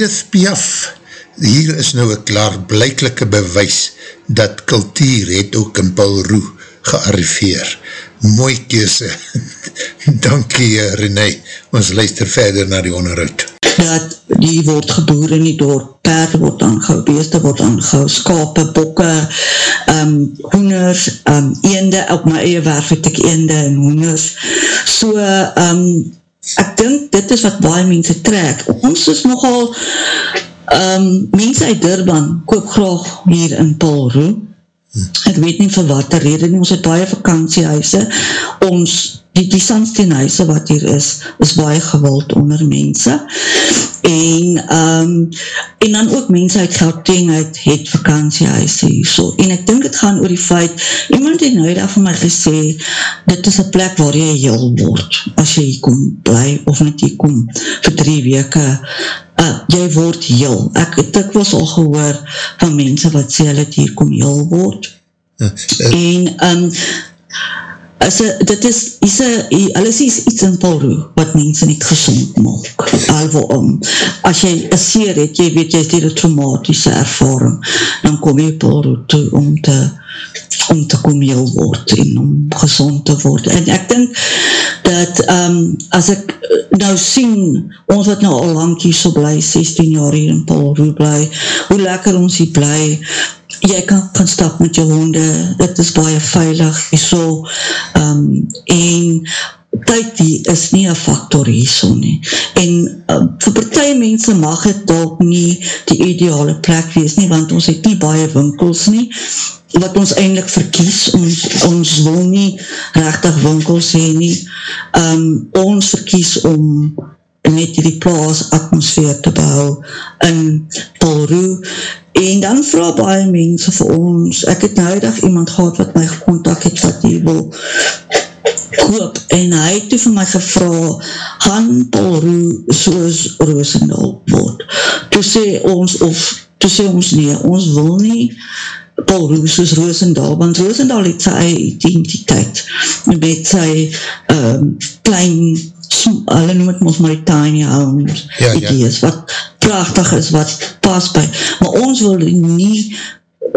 Edith Piaf, hier is nou een klaarblijkelike bewys dat kultuur het ook in Paul Roux gearriveer. Mooi kese. Dankie René, ons luister verder na die onderhoud. Dat die word geboer in die dorp, perde word aangehou, beeste word aangehou, skape, bokke, um, hoeners, um, eende, op my eie werf het ek eende en hoeners. So, um, ek dink dit is wat baie mense trek. Ons is nogal, um, mense uit Durban koop graag hier in Paulroe, ek weet nie vir wat er rede nie, ons het baie vakantiehuise, ons, die, die sandsteenhuise wat hier is, is baie gewild onder mense, en, um, en dan ook mense uit Gauteng uit het vakantiehuise hier so, en ek dink het gaan oor die feit, iemand het nou daar van my gesê, dit is een plek waar jy heel word, as jy hier kom bly, of net hier kom vir drie weke, uh, jy word heel. Ek het dikwels al gehoor van mense wat sê hulle hier kom heel word. Uh, uh, en um, as a, dit is, is a, hulle sê iets in Paulroe wat mense niet gezond maak. Alvo om, as jy een seer het, jy weet jy het hier een traumatische ervaring, dan kom jy Paulroe toe om te om te kom heel word en om gezond te word. En ek denk dat um, as ek nou sien, ons wat nou al lang hier so bly, 16 jaar hier in Paulroe bly, hoe lekker ons hier bly, jy kan gaan stap met jou honde, dit is baie veilig, so, um, en tyd die is nie een factor hier so nie. En uh, vir partij mense mag het dalk nie die ideale plek wees nie, want ons het nie baie winkels nie, wat ons eindelijk verkies, ons, ons wil nie rechtig winkels heen nie, um, ons verkies om net die plaas atmosfeer te behou in Polroe, en dan vraag baie mense vir ons, ek het noudig iemand gehad wat my gecontact het wat die wil koop, en hy het toe vir my gevra, gaan Polroe soos Roosendal word, toe sê ons, of toe sê ons nie, ons wil nie Paul Roos soos Roosendal, want Roosendal het sy identiteit met sy um, klein, hulle noem het ons maar die tiny homes ja, idees, ja. wat prachtig is, wat pas by, maar ons wil nie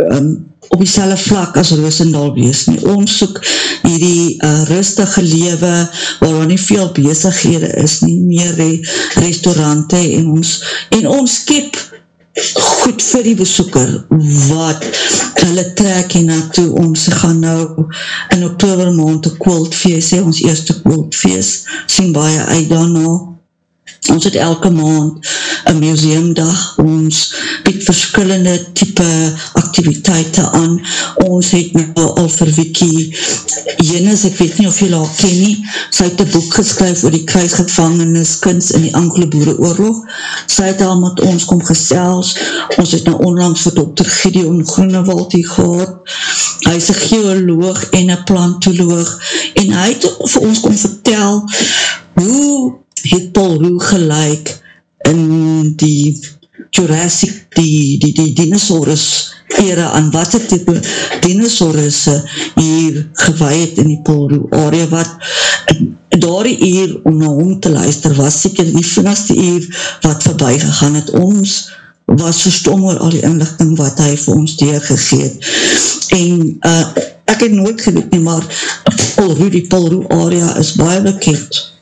um, op die selle vlak as Roosendal wees nie, ons soek hierdie uh, rustige lewe, waar er nie veel bezighede is, nie meer die restaurante en ons, en ons skip goed vir die besoeker. Wat? Hulle trek en naartoe ons gaan nou in oktober maand een quiltfeest, ons eerste quiltfeest, sien baie uit daarna ons het elke maand een museumdag, ons bied verskillende type activiteite aan, ons het nou al vir Wiki Jenis, ek weet nie of jy al ken nie, sy het een boek geskryf oor die kruisgevangenis kunst in die Anglo-Boere oorlog, sy het al met ons kom gesels, ons het nou onlangs vir Dr. Gideon Groenewald hier gehad, hy is een geoloog en een plantoloog, en hy het vir ons kom vertel, hoe het Paul Roe gelijk in die Jurassic, die, die, die dinosaurus era, aan wat het type dinosaurus hier gewaai in die Paul Roe area, wat daar die eer om na hom te luister, was seker die vinnigste eer wat voorbij gegaan het, ons was verstom oor al die inlichting wat hy vir ons deurgegeet. En uh, ek het nooit geweet nie, maar Paul Roe, die Paul Roe area is baie bekend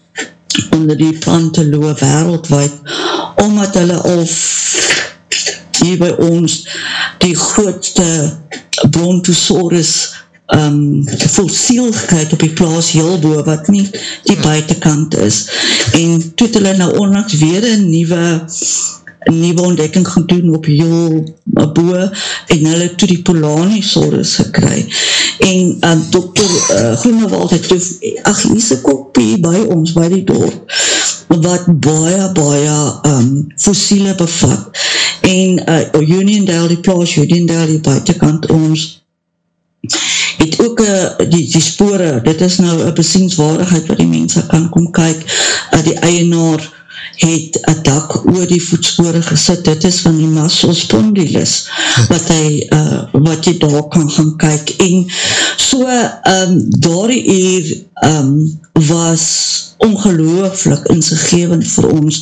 onder die planteloe wereldwijd, omdat hulle al hier by ons die grootste brontosaurus um, fossiel gekryd op die plaas Hilbo, wat nie die buitenkant is. En toe het hulle nou onlangs weer een nieuwe nieuwe ontdekking gaan doen op heel boe en hulle toe die Polanisaurus gekry. En uh, dokter uh, Groenewald het toe ach, hier is een kopie by ons, by die dorp wat baie, baie um, fossiele bevat. En uh, Uniondale, die plaas Uniondale, die buitenkant ons het ook uh, die, die spore, dit is nou een besienswaardigheid wat die mense kan kom kyk, uh, die eienaar het een dak oor die voetspore gesit, dit is van die muscle spondylus, wat hy, uh, wat jy daar kan gaan kyk, en so, um, daar die eer, um, was ongelooflik insigevend vir ons,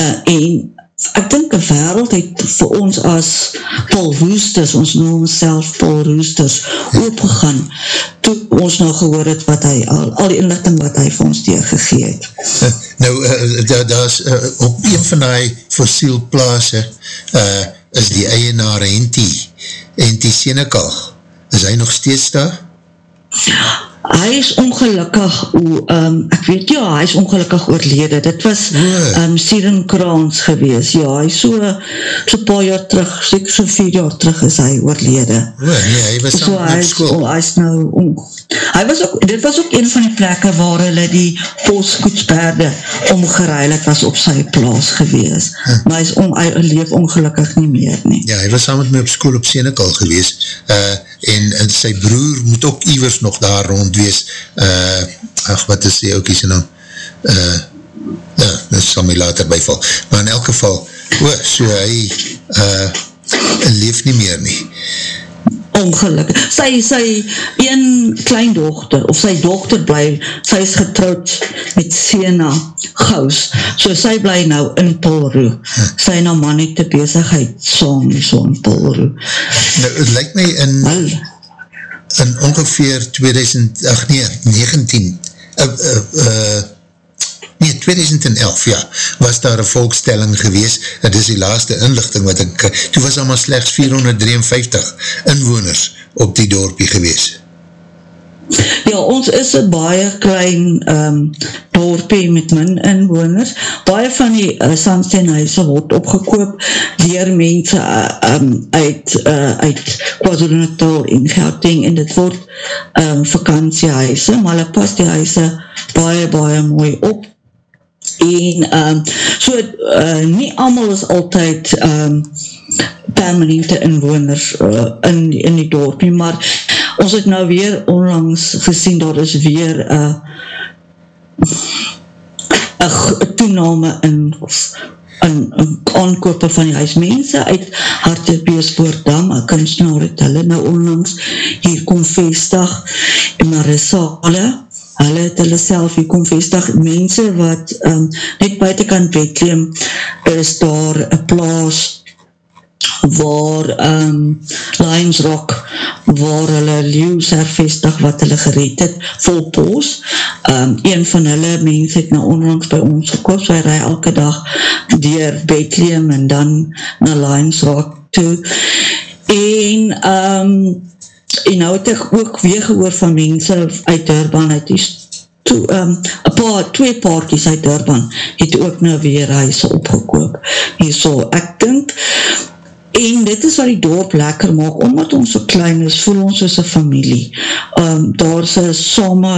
uh, en ek dink een wereld het vir ons as Paul Roosters, ons noem self Paul Roosters, opgegaan, toe ons nou gehoor het wat hy, al, al die inlichting wat hy vir ons deurgegee het. Nou, uh, daar da is, uh, op een van die fossielplaase uh, is die eienaar Henti, Henti Senekal. Is hy nog steeds daar? Ja, hy is ongelukkig, o, um, ek weet ja, hy is ongelukkig oorlede, dit was um, Siren Kraans gewees, ja, hy so, so paar jaar terug, seker so vier jaar terug is hy oorlede. O, nee, hy was so, hy is, oh, hy is nou, on, hy was ook, dit was ook een van die plekke waar hulle die postkoetspaarde omgeruil het, was op sy plaas gewees, huh. maar hy, is on, hy leef ongelukkig nie meer, nie. Ja, hy was saam met my op school op Senekal gewees, uh, en, en sy broer moet ook iwers nog daar rond wees, uh, ach, wat is die ook die naam? Uh, ja, dit sal my later bijval. Maar in elk geval, oh, so hy uh, leef nie meer nie ongelukkig. Sy, sy een kleindochter, of sy dochter bly, sy is getrouwd met Sena Gous, so sy bly nou in Polru. Sy nou man het die bezigheid saam so in Polru. Nou, het lyk my in, in ongeveer 2000, ach nee, 19, uh, uh, uh, nee, 2011, ja, was daar een volkstelling gewees, het is die laaste inlichting wat ek, toe was allemaal slechts 453 inwoners op die dorpie gewees. Ja, ons is een baie klein um, dorpie met min inwoners. Baie van die uh, sandsteenhuise word opgekoop dier mense uh, um, uit, uh, uit KwaZulu-Natal en Gauteng en dit word um, vakantiehuise, maar hulle pas die huise baie, baie mooi op en um, so uh, nie allemaal is altyd um, permanente inwoners uh, in, in die dorp nie, maar ons het nou weer onlangs gesien dat is weer uh, een toename in in, in aankope van die huismense uit Hartebeespoortdam, een kunstenaar het hulle nou onlangs hier kom vestig en Marissa hulle hulle het hulle self hier kom vestig, mense wat um, net buitenkant Bethlehem is daar een plaas waar um, Lions Rock waar hulle leeuws hervestig wat hulle gered het, vol poos um, een van hulle mens het nou onlangs by ons gekoop, so hy rij elke dag dier Bethlehem en dan na Lions Rock toe. En um, en nou het ek ook weer gehoor van mense uit Durban, uit die toe, um, paar, twee paartjes uit Durban, het ook nou weer huise opgekoop. Hier so, ek dink, en dit is wat die dorp lekker maak, omdat ons so klein is, voel ons as een familie. Um, daar is een same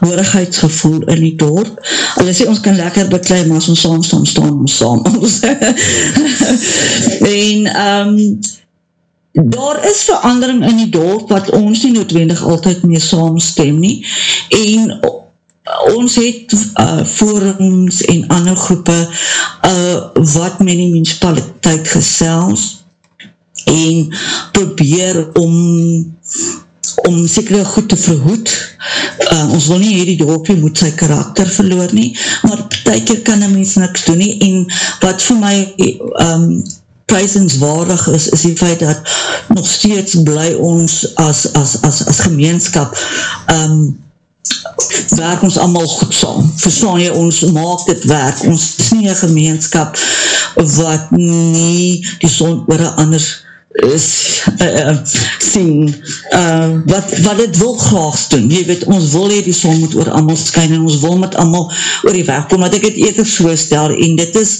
hoorigheidsgevoel in die dorp. Hulle sê, ons kan lekker beklein, maar as ons saam staan, staan ons saam. en, um, daar is verandering in die dorp wat ons nie noodwendig altyd mee saamstem nie. En ons het uh, forums en ander groepe uh, wat met die menspaliteit gesels en probeer om om sekere goed te verhoed. Uh, ons wil nie hierdie dorpie moet sy karakter verloor nie maar ty keer kan een mens niks doen nie. En wat vir my um, prijsenswaardig is, is die feit dat nog steeds bly ons as, as, as, as gemeenskap um, werk ons allemaal goed saam. Verstaan jy, ons maak dit werk. Ons is nie een gemeenskap wat nie die zon oor een ander is, uh, sien uh, wat, wat het wil graag doen. Jy weet, ons wil hier die son moet oor allemaal skyn en ons wil met allemaal oor die weg kom, wat ek het eerder so stel en dit is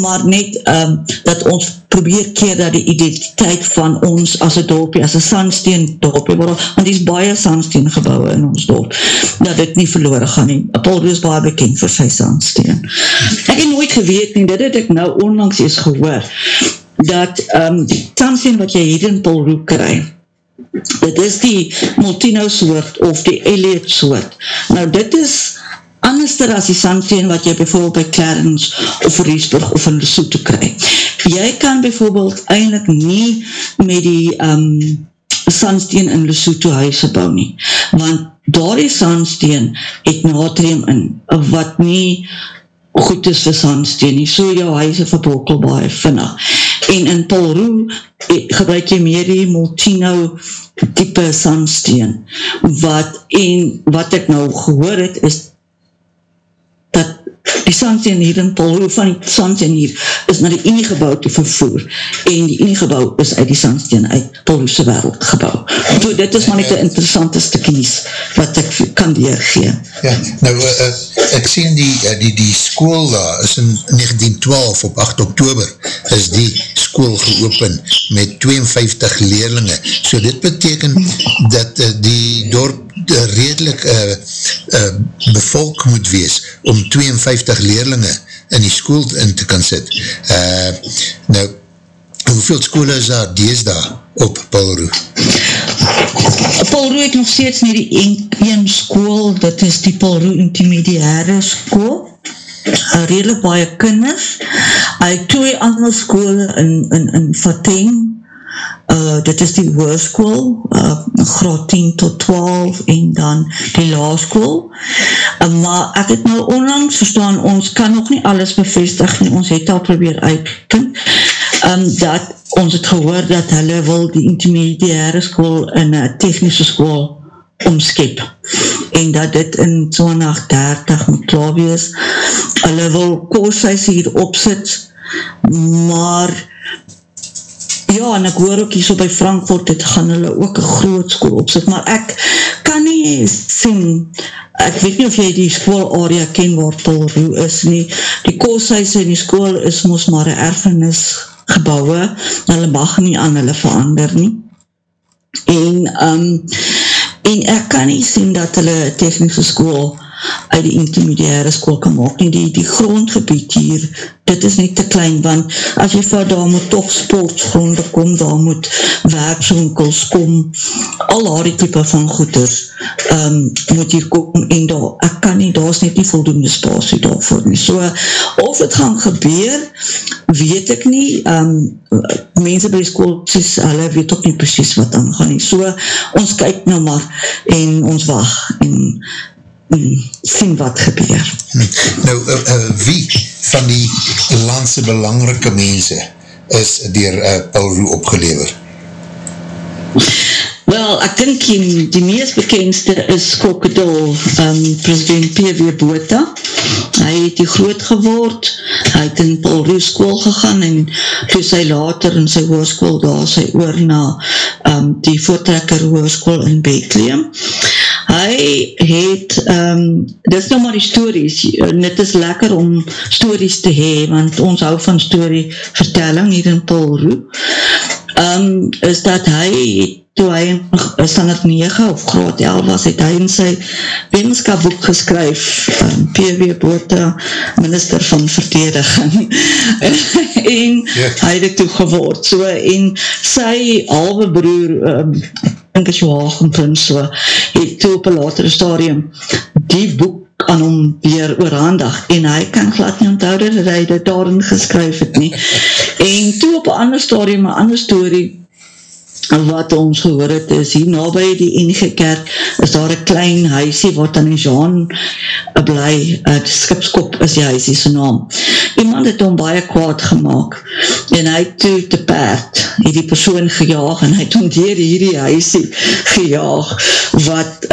maar net um, dat ons probeer keer dat die identiteit van ons as een dorpie, as een sandsteen dorpie, want die is baie sandsteen gebouwe in ons dorp, dat dit nie verloren gaan nie, Paul is baie bekend vir sy sandsteen. Ek het nooit geweet nie, dit het ek nou onlangs eens gehoor dat um, die tandsteen wat jy hier in Polroek kry, dit is die Multino soort of die Elliot soort. Nou dit is anderster as die sandsteen wat jy bijvoorbeeld by Clarence of Riesburg of in Lesotho kry. Jy kan bijvoorbeeld eindelijk nie met die um, sandsteen in Lesotho huise bou nie, want daar die sandsteen het natrium in, wat nie goed is vir sandsteen nie, so jou huise verbokkel baie vinnig. En in Polroe eh, gebruik jy meer die Moltino type sandsteen, wat, en wat ek nou gehoor het, is die sandsteen hier in Polroe, van die sandsteen hier, is na die Unie gebouw te vervoer, en die Unie gebouw is uit die sandsteen uit Polroese wereld gebouw. So dit is maar net een interessante stukkies wat ek kan weergee. Ja, nou, uh, ek sien die, uh, die, die school daar is in 1912 op 8 oktober is die school geopen met 52 leerlinge. So dit beteken dat uh, die dorp redelijk uh, uh, bevolk moet wees om 52 leerlinge in die school in te kan sit. Uh, nou, hoeveel school is daar dees daar op Paulroe? Paulroe het nog steeds nie die een school, dit is die Paulroe intermediaire school, uh, redelijk baie kinders, hy twee ander school in, in, in Fateng, uh, dit is die hoerskoel, uh, graad 10 tot 12 en dan die laarskoel. Uh, maar ek het nou onlangs verstaan, ons kan nog nie alles bevestig nie, ons het al probeer uitkind, um, dat ons het gehoor dat hulle wil die intermediaire school in een technische school omskep en dat dit in 2030 moet klaar wees. Hulle wil kooshuis hier opsit, maar ja, en ek hoor ook hier so by Frankfurt, het gaan hulle ook een groot school opzet, maar ek kan nie sien, ek weet nie of jy die school area ken waar Roe is nie, die kooshuis in die school is moos maar een erfenis gebouwe, hulle mag nie aan hulle verander nie, en um, en ek kan nie sien dat hulle technische school uit die intermediaire school kan maak nie, die, die grondgebied hier, dit is nie te klein, want as jy vir daar moet toch sportsgronde kom, daar moet werkswinkels kom, al haar die type van goeders um, moet hier kom, en daar, ek kan nie, daar is net nie voldoende spasie daarvoor nie, so, of het gaan gebeur, weet ek nie, um, mense by die school, sies, hulle weet ook nie precies wat dan gaan nie, so, ons kyk nou maar, en ons wacht, en sien wat gebeur. Nou, uh, uh, wie van die landse belangrike mense is dier uh, Paul Roe opgelever? Wel, ek dink die, die meest bekendste is Kokkedol, um, president P.W. Bota. Hy het die groot geword, hy het in Paul Roe school gegaan en toe sy later in sy hoerskool daar sy oor na um, die voortrekker hoerskool in Bethlehem hy het, um, dit is nou maar die stories, en het is lekker om stories te hee, want ons hou van story vertelling hier in Polroe, um, is dat hy, toe hy in standaard 9 of graad 11 was, het hy in sy wetenskapboek geskryf, um, P.W. Bota, minister van verdediging, en ja. hy het toe geword, so, en sy halwe broer, um, dink is Joachim so, het toe op een latere stadium die boek aan hom weer oorhandig en hy kan glad nie onthou dat hy dit daarin geskryf het nie. En toe op een ander stadium, een ander story, wat ons gehoor het is, hier nabij die enige kerk, is daar een klein huisie wat aan die Jean bly, het skipskop is die huisie sy naam. Iemand het hom baie kwaad gemaakt, en hy toe te paard, het die persoon gejaag, en hy het hom dier hierdie huisie gejaag, wat,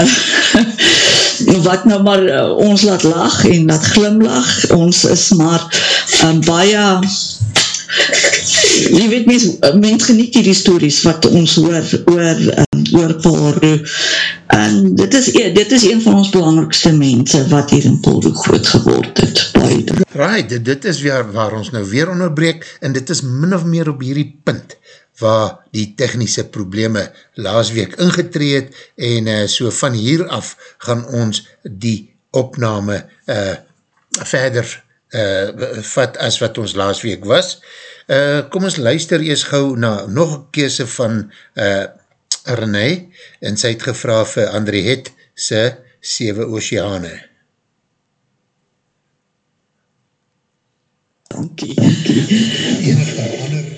wat nou maar uh, ons laat lach, en laat glimlach, ons is maar um, baie jy weet mens, mens geniet hier die stories wat ons hoor oor, um, oor Paul en dit is, dit is een van ons belangrikste mense wat hier in Paul groot geword het right, dit is weer waar ons nou weer onderbreek en dit is min of meer op hierdie punt waar die technische probleme laas week ingetreed en uh, so van hier af gaan ons die opname uh, verder uh, vat as wat ons laas week was. Uh, kom ons luister eers gauw na nog een kese van uh, René en sy het gevra vir Andriette sy Sewe Oceane. Dankie. Enige ander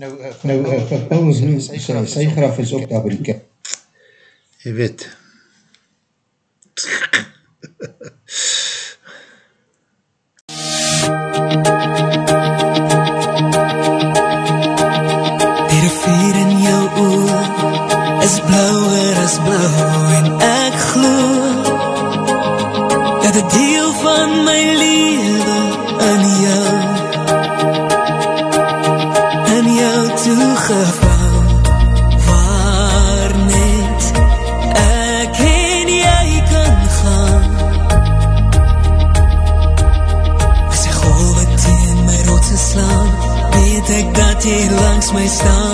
Nou, uh, nou uh, vir Paulus nie, sy, sy, sy graf is ook daar by die kerk. Jy weet. is blauw en ek glo Dat 'n deel van my lewe aan jou aan jou toegeval waar net ek en jy kan gaan. As ek hoor wat teen my rotse slaan weet ek dat jy langs my staan.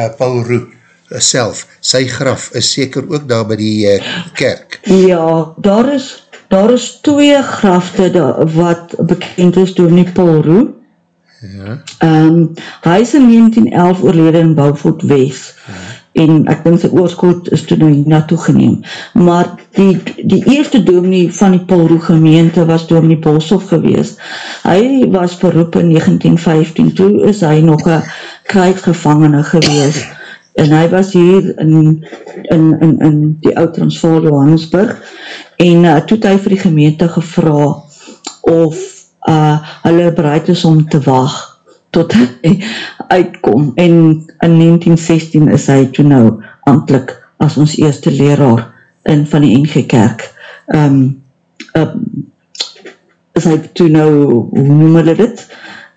Uh, Paul Roux uh, self, sy graf is seker ook daar by die uh, kerk. Ja, daar is, daar is twee grafte da, wat bekend is door die Paul Roux. Ja. Um, hy is in 1911 oorlede in Bouwvoort West ja. en ek denk sy oorskoot is toen nou hier naartoe geneem. Maar die, die eerste dominee van die Paul Roux gemeente was dominee Bolshoff gewees. Hy was beroep in 1915, toe is hy nog een krijgsgevangene gewees. En hy was hier in, in, in, in die oud Transvaal Johannesburg. En uh, toe het hy vir die gemeente gevra of uh, hulle bereid is om te wacht tot hy uitkom. En in 1916 is hy toe nou amtlik as ons eerste leraar in van die NG Kerk. Um, uh, is hy toe nou, hoe noem hulle dit?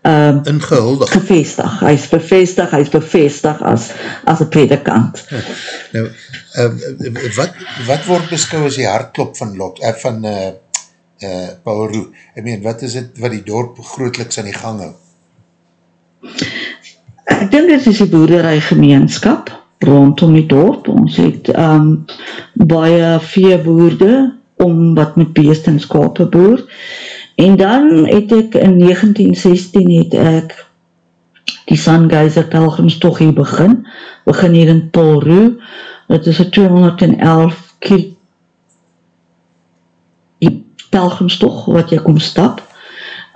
Um, Ingehuldig. Gevestig, hy is bevestig, hy is bevestig as, as een predikant. Ja. Nou, uh, wat, wat word beskou as die hartklop van Lot, uh, van uh, uh, Paul Roux? Ek meen, wat is het wat die dorp grootliks aan die gang hou? Ek dink dit is die boerderij gemeenskap rondom die dorp. Ons het um, baie veeboerde om wat met beest en skape boer. En dan het ek in 1916 het ek die Sungeyser pelgrimstog hier begin. Begin hier in Polru. Dit is een 211 kil pelgrimstog wat jy kom stap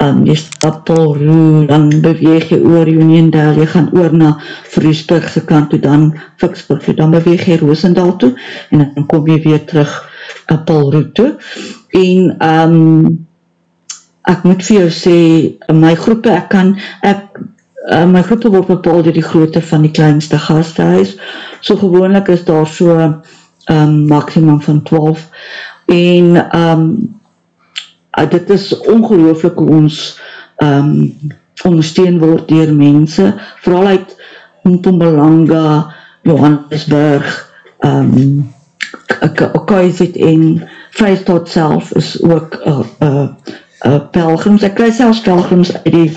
um, jy stap Polroe, dan beweeg jy oor Uniondale, jy gaan oor na Vroesburgse kant toe, dan Fiksburg toe, dan beweeg jy Roosendal toe, en dan kom jy weer terug uh, Polroe toe, en um, ek moet vir jou sê, my groepe, ek kan, ek, uh, my groepe word bepaal door die grootte van die kleinste gastehuis, so gewoonlik is daar so um, maximum van 12, en um, uh, dit is ongelooflik hoe ons um, ondersteun word dier mense, vooral uit Mpumalanga, Johannesburg, um, KZN en Vrijstaat self is ook uh, uh, uh, pelgrims, ek krijg selfs pelgrims uit die,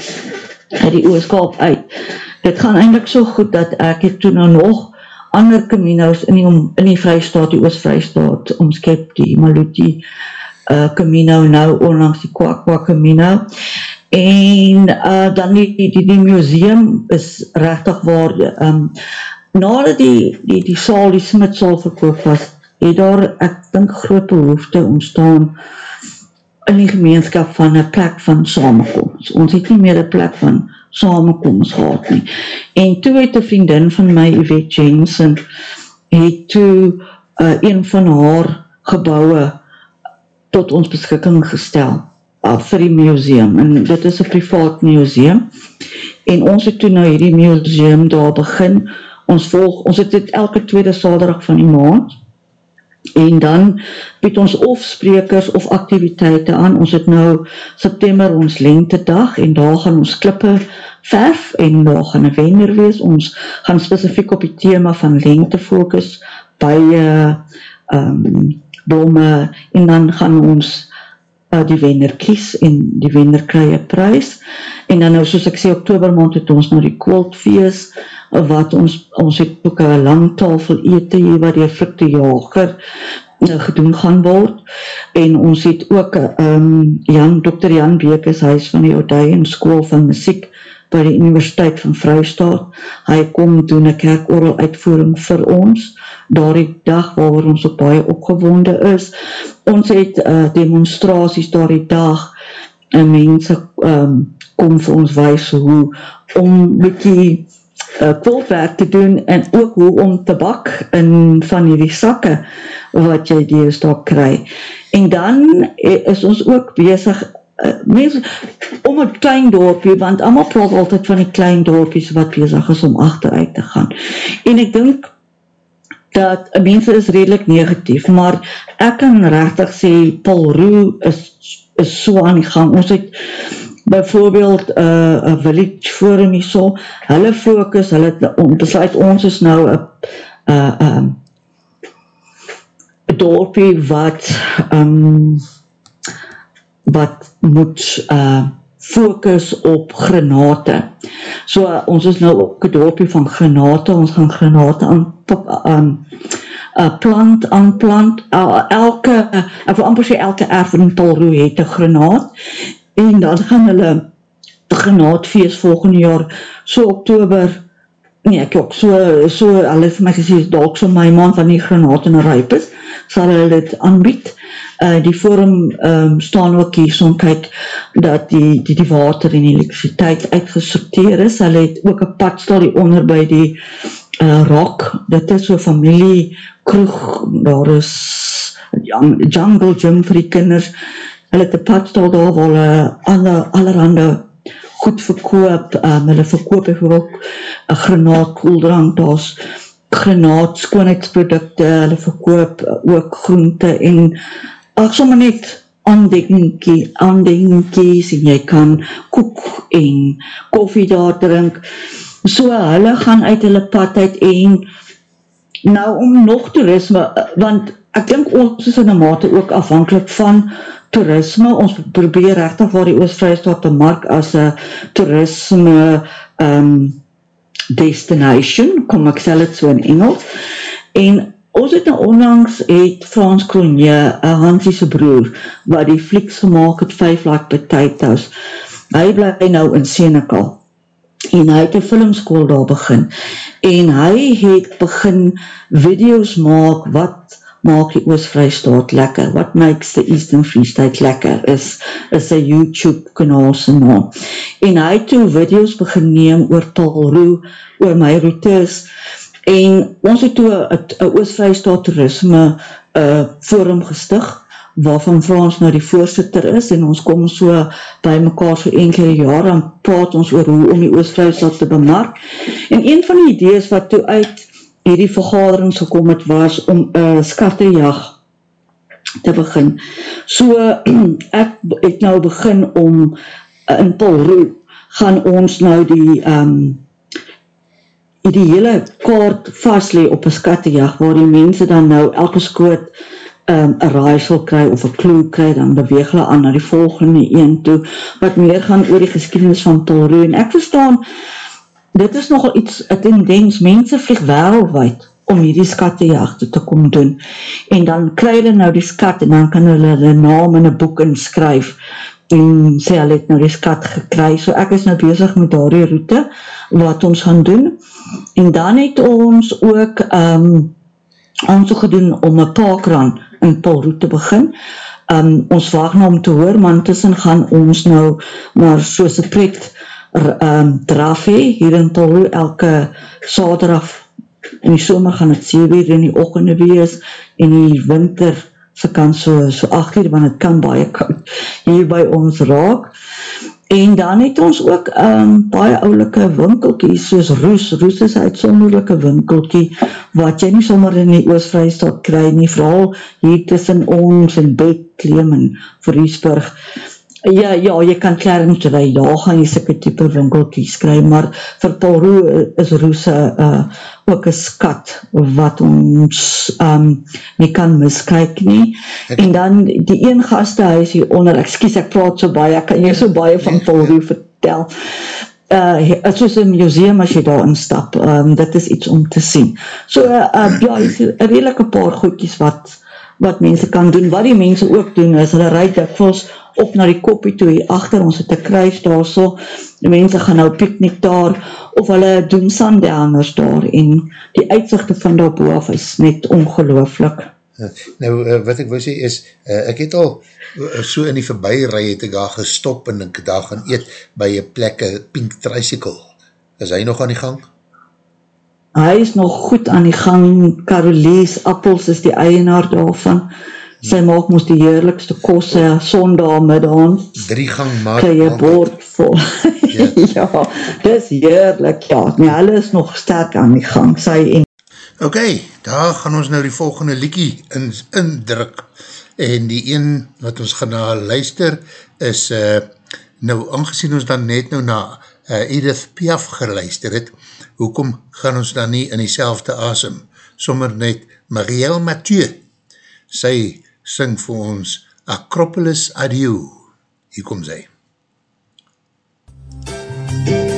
uit die ooskap uit. Dit gaan eindelijk so goed dat ek het toen nou nog ander Camino's in die, in die Vrijstaat, die Oost-Vrijstaat, omskip die Maluti uh, Camino nou, onlangs die Kwakwa Camino, en uh, dan die, die, die, museum is rechtig waar, um, nadat die, die, die saal, die smitsal verkoop was, het daar, ek dink, groot behoefte ontstaan in die gemeenskap van een plek van samenkomst. Ons het nie meer een plek van samenkomst gehad nie. En toe het die vriendin van my, Yvette Jensen, het toe uh, een van haar gebouwe tot ons beskikking gestel uh, vir die museum. En dit is een privaat museum. En ons het toe nou hierdie museum daar begin. Ons volg, ons het dit elke tweede saterdag van die maand en dan bied ons of sprekers of activiteite aan, ons het nou September ons lentedag en daar gaan ons klippe verf en daar gaan een wender wees, ons gaan specifiek op die thema van lente focus, baie um, bome en dan gaan ons uh, die wender kies en die wender krij een prijs en dan nou soos ek sê oktober maand het ons nou die kooltfeest wat ons, ons het ook een lang tafel ete hier waar die frikte jager uh, gedoen gaan word. En ons het ook um, Jan, Dr. Jan Bekes, hy is van die Odeien School van Muziek by die Universiteit van Vrystaat, hy kom doen een kerkorrel uitvoering vir ons, daar die dag waar ons op baie opgewonde is, ons het uh, demonstraties daar die dag. En mense um, kom vir ons wees hoe om bykie uh, kwolwerk te doen en ook hoe om te bak in van hierdie sakke wat jy stok kry. En dan eh, is ons ook bezig uh, mens, om het klein dorpje, want allemaal praat altyd van die klein dorpjes wat bezig is om achteruit te gaan. En ek dink dat mense is redelijk negatief, maar ek kan rechtig sê, Paul Roe is, is so aan die gang. Ons het byvoorbeeld uh, een uh, village forum hier so, hulle focus, hulle besluit ons is nou een uh, um, dorpie wat um, wat moet uh, focus op granate. So uh, ons is nou ook een dorpie van granate, ons gaan granate aan um, uh, plant aan plant, uh, elke, ek wil amper sê elke erf in Talroe het een granaat en dan gaan hulle genaadfeest volgende jaar, so oktober, nee ek ook, so, so hulle vir my gesê, dalk so my maand van die granaat en rijp is, sal hulle dit aanbied. Uh, die forum um, staan ook hier so kyk dat die, die, die water en die elektriciteit uitgesorteer is. Hulle het ook een pad staan die onder by die uh, rock. Dit is so familie kroeg, daar is jungle gym vir die kinders hulle het een padstal daar waar hulle alle, allerhande goed verkoop, um, hulle verkoop bijvoorbeeld een granaat koeldrank, daar is granaat skoonheidsprodukte, hulle verkoop ook groente en ach, sommer net aandenkie, aandenkies en jy kan koek en koffie daar drink. So hulle gaan uit hulle pad uit en nou om nog toerisme, want ek dink ons is in een mate ook afhankelijk van toerisme, ons probeer rechtig waar die Oost-Vrijstaat te mark as a toerisme um, destination, kom ek sel het so in Engels, en ons het nou onlangs het Frans Kronje, Hansiese broer, wat die flieks gemaakt het, Five Like Potatoes, hy bly nou in Senekal, en hy het een filmskool daar begin, en hy het begin video's maak, wat maak die Oost-Vrystaat lekker, what makes the Eastern Free State lekker, is, is a YouTube kanaal sy naam. En hy toe video's begin neem oor Talroe, oor my routes, en ons het toe een Oost-Vrystaat toerisme uh, forum gestig, waarvan Frans nou die voorzitter is, en ons kom so by mekaar so enkele jaar, en praat ons oor hoe om die Oost-Vrystaat te bemark. En een van die idees wat toe uit hierdie vergadering gekom het was om uh, skatterjag te begin. So ek het nou begin om uh, in Polroe gaan ons nou die um, die hele kaart vastlee op een skattejag, waar die mense dan nou elke skoot um, een raaisel kry of een kloe kry, dan beweeg hulle aan na die volgende een toe, wat meer gaan oor die geschiedenis van Tolroe. En ek verstaan, dit is nogal iets, het indens, mense vlieg wereldwijd om hierdie skattejagte te kom doen. En dan kry hulle nou die skat en dan kan hulle die naam in een boek inskryf en sê hulle het nou die skat gekry. So ek is nou bezig met daar die route wat ons gaan doen. En dan het ons ook um, ons ook gedoen om een parkrun in Polroute te begin. Um, ons wacht nou om te hoor, maar intussen gaan ons nou maar soos een pret um, draf hee, hier in Polroute, elke saterdag in die somer gaan het 7 uur in die ochende wees, en die winter se kan so, so 8 uur, want het kan baie koud hier by ons raak. En dan het ons ook um, baie oulike winkelkie, soos Roes, Roes is uitsonderlijke winkelkie, wat jy nie sommer in die Oostvrijstad kry nie, vooral hier tussen ons en Bekleem en Vriesburg, Ja, ja, jy kan Clarence rij, daar gaan jy sikke type winkelkies kry, maar vir Paul Roe is Roese uh, ook een skat wat ons um, nie kan miskyk nie. Ek, en dan die een gastehuis hieronder, excuse ek praat so baie, ek kan jy so baie van Paul Roe vertel. Uh, het is soos een museum as jy daar instap, um, dit is iets om te sien. So, uh, uh, ja, redelijk een paar goedkies wat, wat mense kan doen. Wat die mense ook doen is, hulle rijd dikwels op na die kopie toe, hier achter ons het een kruis daar so, die mense gaan nou piknik daar, of hulle doen sandhelmers daar, en die uitzichte van daar boaf is net ongelooflik. Nou, eh, wat ek wil sê is, eh, ek het al eh, so in die voorbijrij het ek daar gestop en ek daar gaan eet by een plek, pink tricycle. Is hy nog aan die gang? Hy is nog goed aan die gang, Carolies Appels is die eienaar daarvan, sy maak moest die heerlikste kos, sy sondag middaan, drie gang maak, jy bord vol, ja, ja dis heerlik, ja, nie, hulle is nog sterk aan die gang, sy en Ok, daar gaan ons nou die volgende liekie in, indruk, en die een wat ons gaan na luister, is, uh, nou, aangezien ons dan net nou na uh, Edith Piaf geluister het, hoekom gaan ons dan nie in die selfde asem, sommer net Marielle Mathieu, sy sing vir ons Acropolis Adieu. Hier kom sy. Ce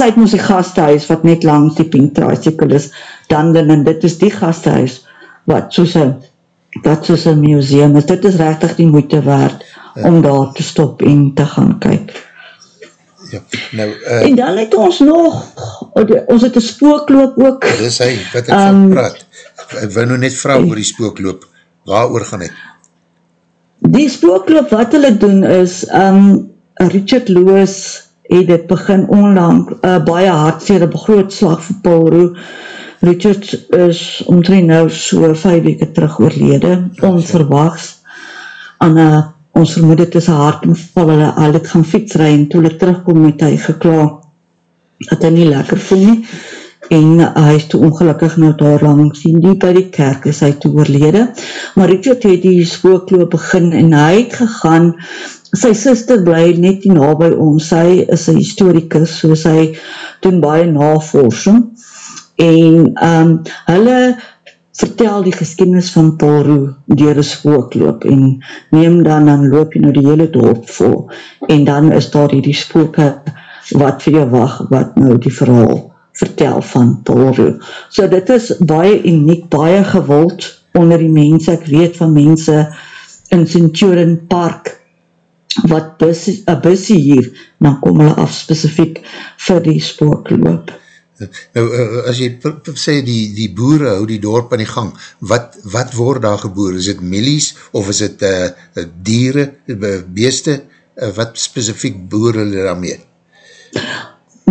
sy het moes die gasthuis wat net langs die Pink Tricycle is, dan en dit is die gasthuis wat soos een, wat soos een museum is. Dit is rechtig die moeite waard ja. om daar te stop en te gaan kyk. Ja, nou, uh, en dan het ons nog, ons het een spookloop ook. Dis hy, wat ek um, van ehm, praat. Ek wil nou net vrou oor die spookloop. Waar oor gaan het? Die spookloop wat hulle doen is, um, Richard Lewis het dit begin onlang, uh, baie hartseer, een groot slag vir Paul Roe. Richard is omtrent nou so 5 weke terug oorlede, onverwachts. En uh, ons vermoed het is een hartinval, hulle al het gaan fietsrij en toe hulle terugkom met hy gekla, dat hy nie lekker voel nie en hy is toe ongelukkig nou daar lang sien die by die kerk is hy toe oorlede. Maar Richard het die spookloop begin en hy het gegaan. Sy sister bly net die na by ons. Sy is een historikus so sy doen baie navorsing. En um, hulle vertel die geschiedenis van Paulroe dier een spookloop en neem dan, dan loop jy nou die hele dorp vol. En dan is daar die, die spooke wat vir jou wacht, wat nou die verhaal vertel van Toro. So dit is baie uniek, baie gewild onder die mense. Ek weet van mense in Centurion Park wat busie, a busie hier, dan kom hulle af specifiek vir die spookloop. Nou, eh, as jy sê die, die boere hou die dorp aan die gang, wat, wat word daar geboor? Is het millies of is het uh, dieren, beeste? Uh, wat specifiek boer hulle daarmee?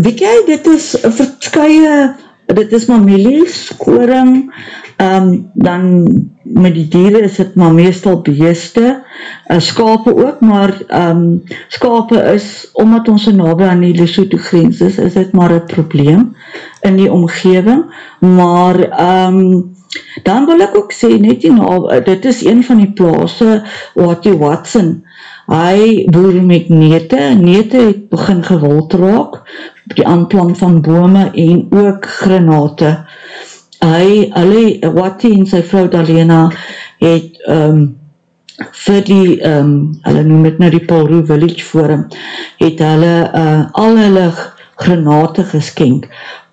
Weet jy, dit is verskye, dit is maar milies, koring, um, dan met die dieren is het maar meestal beeste, uh, skape ook, maar um, skape is, omdat ons so nabij aan die Lesotho grens is, is het maar een probleem in die omgeving, maar um, dan wil ek ook sê, net die nabij, dit is een van die plaase, Watty Watson, hy boer met nete, nete het begin gewild raak, die aanplant van bome en ook granate. Hy, hulle, Wattie en sy vrou Dalena het um, vir die, um, hulle noem het nou die Paul Village Forum, het hulle uh, al hulle granate geskenk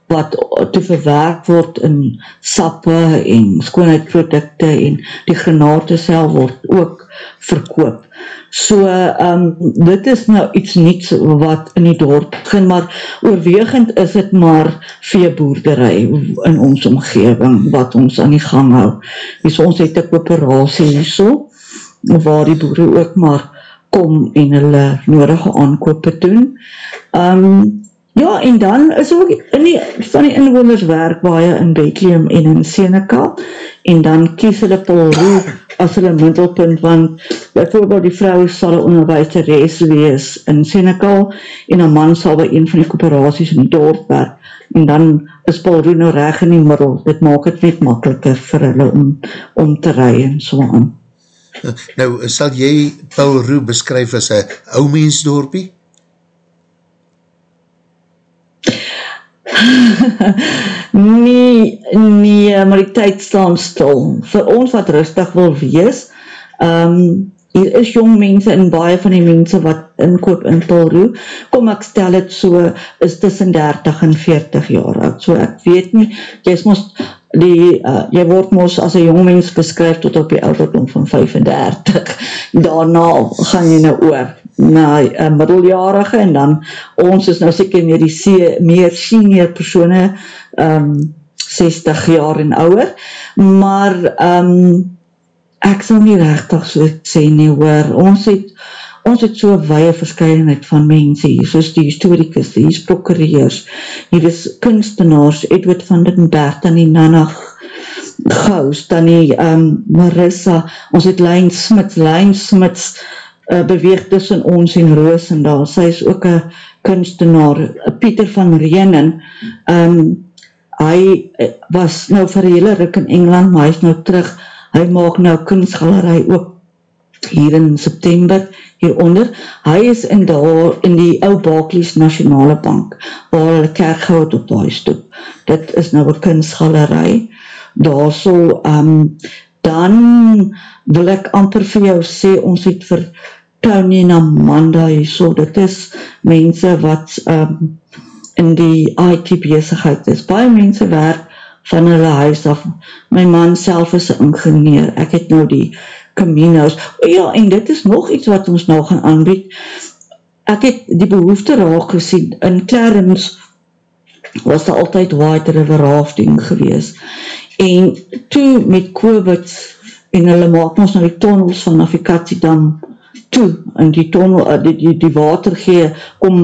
wat te verwerk word in sappe en skoonheidprodukte en die granate self word ook verkoop. So, um, dit is nou iets niets wat in die dorp begin, maar oorwegend is het maar veeboerderij in ons omgeving, wat ons aan die gang hou. Dus ons het een coöperatie hier so, waar die boere ook maar kom en hulle nodige aankope doen. Um, Ja, en dan is ook in die, van die inwoners werk baie in Bethlehem en in Seneca, en dan kies hulle Paul Roe as hulle middelpunt, want bijvoorbeeld die vrou sal een onderwijzeres wees in Seneca, en een man sal by een van die coöperaties in die dorp werk, en dan is Paul Roe nou reg in die middel, dit maak het net makkeliker vir hulle om, om te rij en so aan. Nou, sal jy Paul Roe beskryf as een ou mensdorpie? Nee, nee, maar die tyd staan stil. Vir ons wat rustig wil wees, um, hier is jong mense en baie van die mense wat inkoop in Tolroe, kom ek stel het so, is tussen 30 en 40 jaar oud. So ek weet nie, jy is moest die, uh, jy word mos as een jong mens beskryf tot op die ouderdom van 35, daarna gaan jy nou oor na uh, middeljarige en dan ons is nou seker meer die see, meer senior persone um, 60 jaar en ouwer maar um, ek sal nie rechtig so sê nie hoor, ons het ons het so weie verscheidenheid van mense hier, soos die historikus, die prokureers, hier is kunstenaars, Edward van den Berg, dan die Nanach Gous, dan die um, Marissa, ons het Lijn Smits, Lijn Smits uh, beweeg tussen ons en Roosendaal, sy is ook een kunstenaar, Pieter van Reenen, um, hy eh, was nou vir hele ruk in Engeland, maar hy is nou terug, hy maak nou kunstgalerij ook hier in September, hieronder, hy is in, daar, in die ou Barclays Nationale Bank, waar hulle kerk gehoud op die stoep. Dit is nou een kunstgalerij, daar so, um, dan wil ek amper vir jou sê, ons het vir Tony en Amanda hier so, dit is mense wat um, in die IT bezigheid is. Baie mense werk van hulle huis af. My man self is een ingenieur, ek het nou die Camino's. O ja, en dit is nog iets wat ons nou gaan aanbied. Ek het die behoefte raak gesien, in Clarence was daar altyd white river rafting gewees. En toe met COVID, en hulle maak ons nou die tunnels van Navikatiedam toe, en die tunnel, eh, die, die, die water gee, kom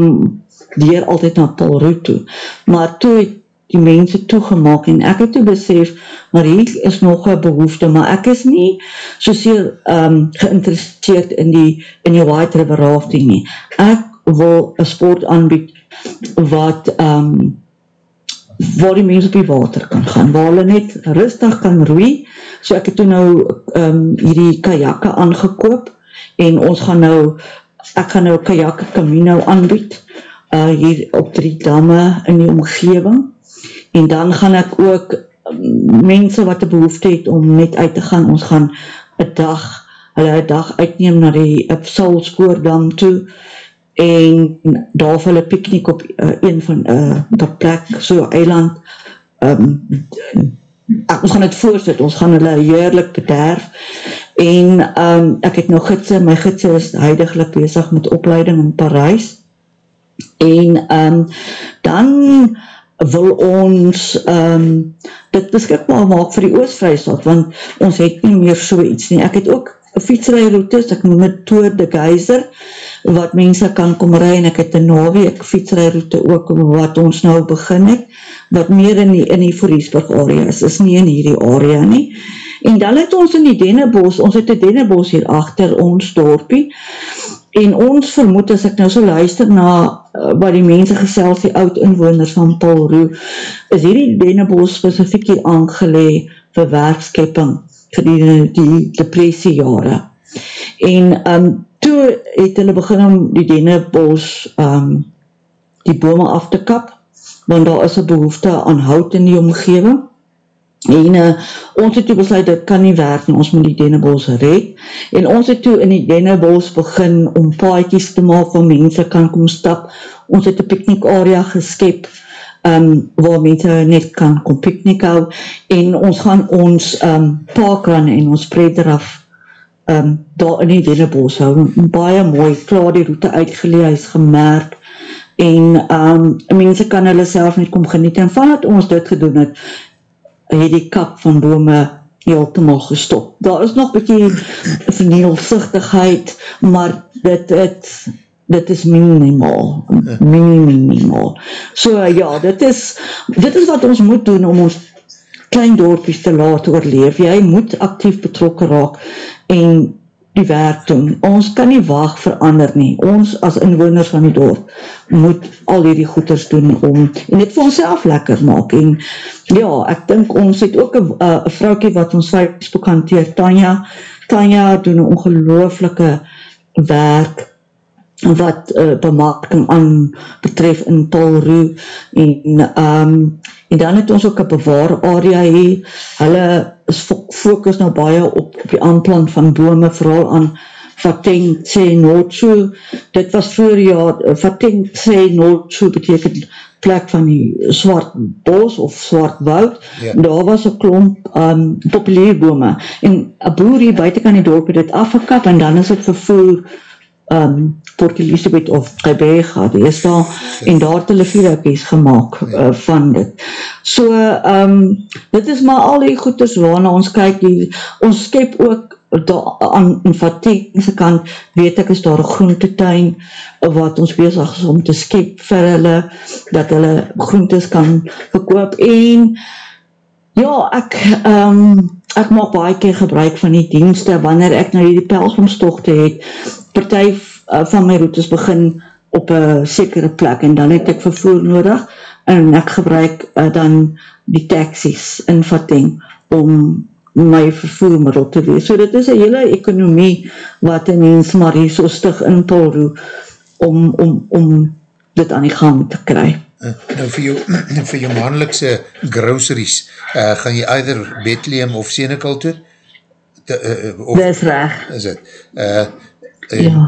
dier altyd na Palroe toe. Maar toe het die mense toegemaak en ek het toe besef, maar hier is nog een behoefte, maar ek is nie soseer um, geïnteresseerd in die, in die white river rafting nie. Ek wil een sport aanbied wat um, waar die mense op die water kan gaan, waar hulle net rustig kan roei, so ek het toe nou um, hierdie kajakke aangekoop en ons gaan nou ek gaan nou kajakke Camino aanbied uh, hier op drie damme in die omgeving. En dan gaan ek ook um, mense wat die behoefte het om net uit te gaan, ons gaan een dag, hulle een dag uitneem na die Ipsalskoordam toe en daar vir hulle piknik op uh, een van uh, die plek, so eiland. Um, ons gaan het voorzit, ons gaan hulle heerlik bederf en um, ek het nog gidse, my gidse is huidiglik bezig met opleiding in Parijs en um, dan wil ons um, dit beskikbaar maak vir die Oostvrijstad, want ons het nie meer so iets nie. Ek het ook fietsrijroutes, ek noem het Tour de Geyser, wat mense kan kom rij, en ek het een naweek fietsrijroute ook, wat ons nou begin het, wat meer in die, in die Voorheesburg area is, is nie in hierdie area nie. En dan het ons in die Dennebos, ons het die Dennebos hier achter ons dorpie, en ons vermoed, as ek nou so luister na uh, wat die mense gesels, die oud inwoners van Paulroe, is hierdie Dennebos specifiek hier aangelee vir werkskepping vir die, die depressiejare. En um, toe het hulle begin om die Dennebos um, die bome af te kap, want daar is een behoefte aan hout in die omgeving, en uh, ons het toe besluit, dit kan nie werk nie, ons moet die dennebos red, en ons het toe in die dennebos begin om paaikies te maak, waar mense kan kom stap, ons het een piknik area geskep, um, waar mense net kan kom piknik hou, en ons gaan ons um, parkrun en ons spread eraf, um, daar in die dennebos hou, baie mooi, klaar die route uitgeleid, is gemerk, en um, mense kan hulle self net kom geniet, en van het ons dit gedoen het, het die kap van bome heeltemaal gestop. Daar is nog bykie vernielsichtigheid, maar dit, het, dit is minimaal, minimaal. So ja, dit is, dit is wat ons moet doen om ons klein dorpies te laat oorleef. Jy moet actief betrokken raak en die werk doen. Ons kan nie waag verander nie. Ons as inwoners van die dorp moet al die goeders doen om, en dit vir ons self lekker maak. En ja, ek dink ons het ook een vrouwkie wat ons Facebook hanteer, Tanja. Tanja doen een ongelooflike werk wat uh, bemarking aan betref in Tolroe en um, en dan het ons ook een bewaar area hier, hulle is focus nou baie op, op die aanplant van bome, vooral aan Vateng Tse Noordshoe, dit was voor jaar, Vateng Tse Noordshoe betekent plek van die swart bos of swart woud, ja. daar was een klomp um, populierbome, en een boer hier buiten kan die dorp dit afgekap, en dan is het vervoer um, Port Elizabeth of die is daar, en daar het hulle videopies gemaakt uh, van dit. So, um, dit is maar al die goeders waarna ons kyk, die, ons skep ook daar aan in Vatengse kant, weet ek is daar een groentetuin, wat ons bezig is om te skep vir hulle, dat hulle groentes kan verkoop, en ja, ek, um, ek maak baie keer gebruik van die dienste, wanneer ek nou die pelgrimstochte het, partij uh, van my routes begin op een sekere plek en dan het ek vervoer nodig en ek gebruik uh, dan die taxis in Vateng om my vervoermiddel te wees. So dit is een hele ekonomie wat een mens maar hier so stig in Polro om, om, om dit aan die gang te kry. Uh, nou vir jou, vir jou maandelikse groceries, uh, gaan jy either Bethlehem of Senekal toe? Te, uh, of, Dis reg. Is het? Uh, en, ja.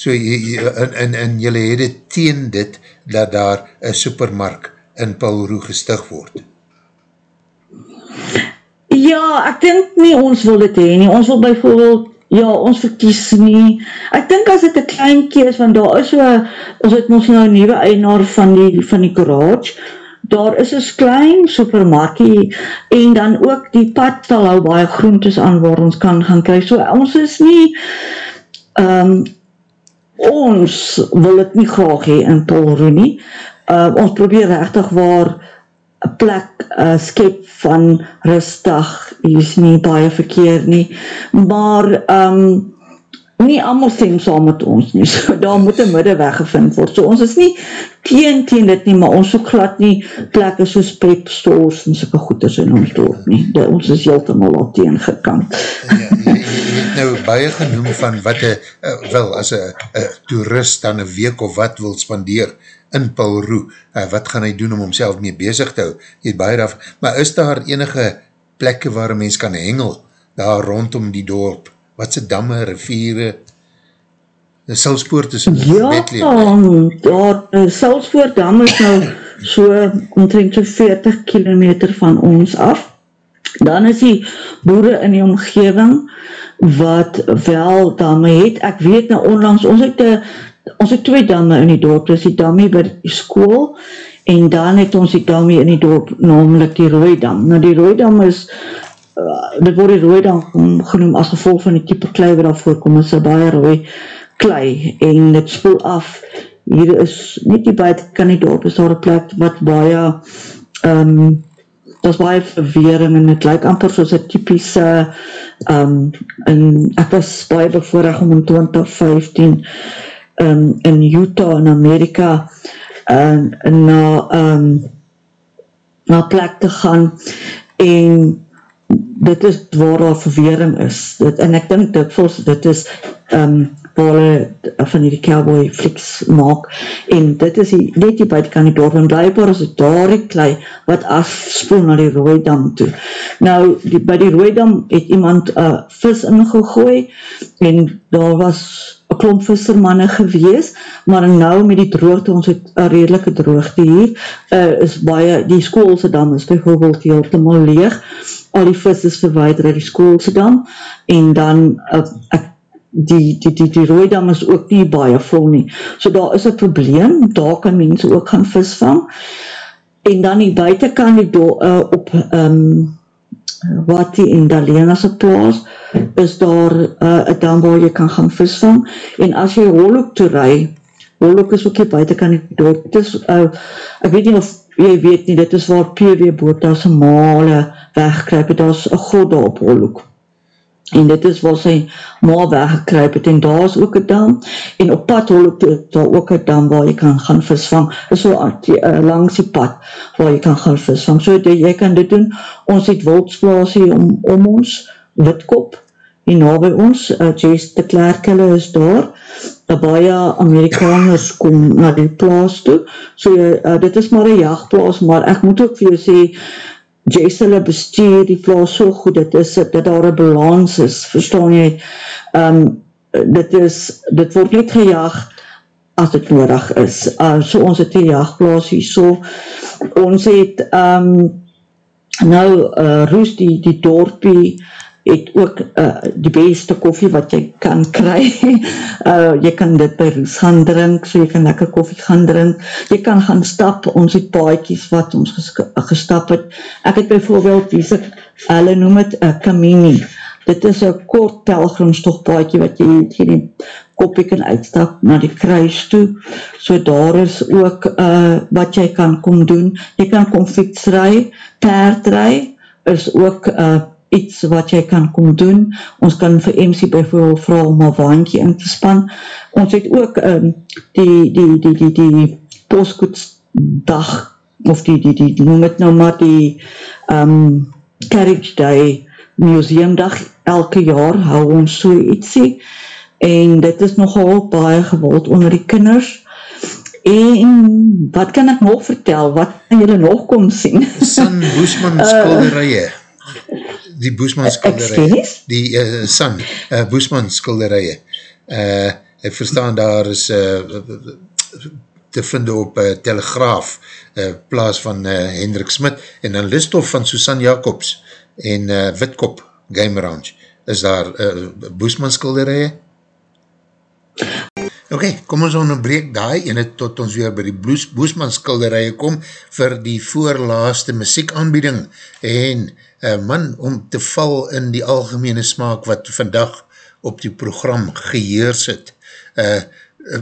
So en, en, en jylle het het teen dit dat daar een supermark in Paulroe gestig word? Ja, ek dink nie ons wil dit heen nie, ons wil bijvoorbeeld Ja, ons verkies nie. Ek dink as dit 'n kleintjie is want daar is so ons het mos nou 'n nuwe eienaar van die van die garage. Daar is 'n klein supermarkie en dan ook die pad sal hou baie groentes aan waar ons kan gaan kry. So ons is nie ehm um, ons wil dit nie graag hê in Polro nie. Uh ons probeer regtig waar 'n plek uh, skep van rustig, hier is nie baie verkeer nie, maar um, nie allemaal stem saam met ons nie, so daar moet een middenweg gevind word, so ons is nie teen teen dit nie, maar ons ook glad nie plekke soos prep stores en soke goeders in ons dorp nie, dat ons is heeltemal al teen gekant. Ja, het nou baie genoem van wat een, uh, wel, as een toerist dan een week of wat wil spandeer, in Paulroe, uh, wat gaan hy doen om homself mee bezig te hou, jy het baie daar, maar is daar enige plekke waar een mens kan hengel, daar rondom die dorp, wat se damme, riviere, die Silspoort is ja, Bethlehem. Ja, Silspoort dam is nou so omtrent so 40 kilometer van ons af, dan is die boere in die omgeving, wat wel damme het, ek weet nou onlangs, ons het die ons het twee damme in die dorp, dis die damme by die school, en dan het ons die damme in die dorp, namelijk die rooidam. Nou die rooidam is, uh, dit word die rooidam genoem as gevolg van die type klei wat daar voorkom, is een baie rooi klei, en dit spoel af, hier is, net die buiten kan die dorp, is daar een plek wat baie, um, dat is baie verwering, en het lyk amper soos een typische, um, en ek was baie bevoorig om in 2015, um, in Utah in Amerika um, na um, na plek te gaan en dit is waar daar verwering is. Dit, en ek dink dit volgens dit is um, hulle van die cowboy fliks maak. En dit is die, net die buitenkant die dorp en blijkbaar is het daar die klei wat afspoel na die rooidam toe. Nou die, by die rooidam het iemand uh, vis ingegooi en daar was klomp vissermanne gewees, maar nou met die droogte, ons het een redelike droogte hier, uh, is baie, die skoolse dam is bijvoorbeeld heeltemaal leeg, al die vis is verweider uit die skoolse dam, en dan, uh, ek, die, die, die, die rooidam is ook nie baie vol nie, so daar is een probleem, daar kan mense ook gaan vis vang, en dan die buitenkant die do, uh, op, um, wat die en Dalena se plaas is daar uh, 'n dam waar jy kan gaan visvang. En as jy Holhoek toe ry Holhoek is ook hier buite kan die dorp dit is uh, ek weet nie of jy weet nie dit is waar PW boot daar se male wegkruip daar's 'n god daar op Holhoek en dit is waar sy ma weggekruip het en daar is ook een dam. En op pad ek daar ook een dam waar jy kan gaan visvang. Is so uh, langs die pad waar jy kan gaan visvang. So die, jy kan dit doen. Ons het wildsplaasie om, om ons witkop en na by ons. Uh, Jess de Klerk hulle is daar. Uh, baie Amerikaners kom na die plaas toe. So uh, dit is maar een jachtplaas maar ek moet ook vir jou sê Jess hulle bestuur die plaas so goed, dit is, dat daar een balans is, verstaan jy, um, dit is, dit word niet gejaag as dit nodig is, uh, so ons het die jaagplaas hier so, ons het, um, nou, uh, Roes die, die dorpie, het ook uh, die beste koffie wat jy kan kry. uh, jy kan dit by Roes gaan drink, so jy kan lekker koffie gaan drink. Jy kan gaan stap, ons het paaikies wat ons ges gestap het. Ek het bijvoorbeeld, wie sê, hulle noem het uh, Kamini. Dit is een kort pelgrimstog paaikie wat jy hier koppie kan uitstap na die kruis toe. So daar is ook uh, wat jy kan kom doen. Jy kan kom fietsrij, paardrij, is ook uh, iets wat jy kan kom doen. Ons kan vir MC bijvoorbeeld vraag om een waantje in te span. Ons het ook um, die, die, die, die, die postkoetsdag, of die, die, die, noem het nou maar die um, Carriage Day museumdag, elke jaar hou ons so ietsie, en dit is nogal baie gewild onder die kinders, en wat kan ek nog vertel, wat kan julle nog kom sien? San Boesman skulderije. Uh, die Boesman skilderij, die uh, San uh, Boesman skilderij, uh, ek verstaan daar is uh, te vind op uh, Telegraaf, uh, plaas van uh, Hendrik Smit, en dan Listhof van Susan Jacobs, en uh, Witkop, Game Ranch, is daar uh, Boesman skilderije? Ok, kom ons onderbreek daai en het tot ons weer by die Boes, Boesman skilderije kom vir die voorlaaste muziekaanbieding. En uh, man, om te val in die algemene smaak wat vandag op die program geheers het. Uh, uh,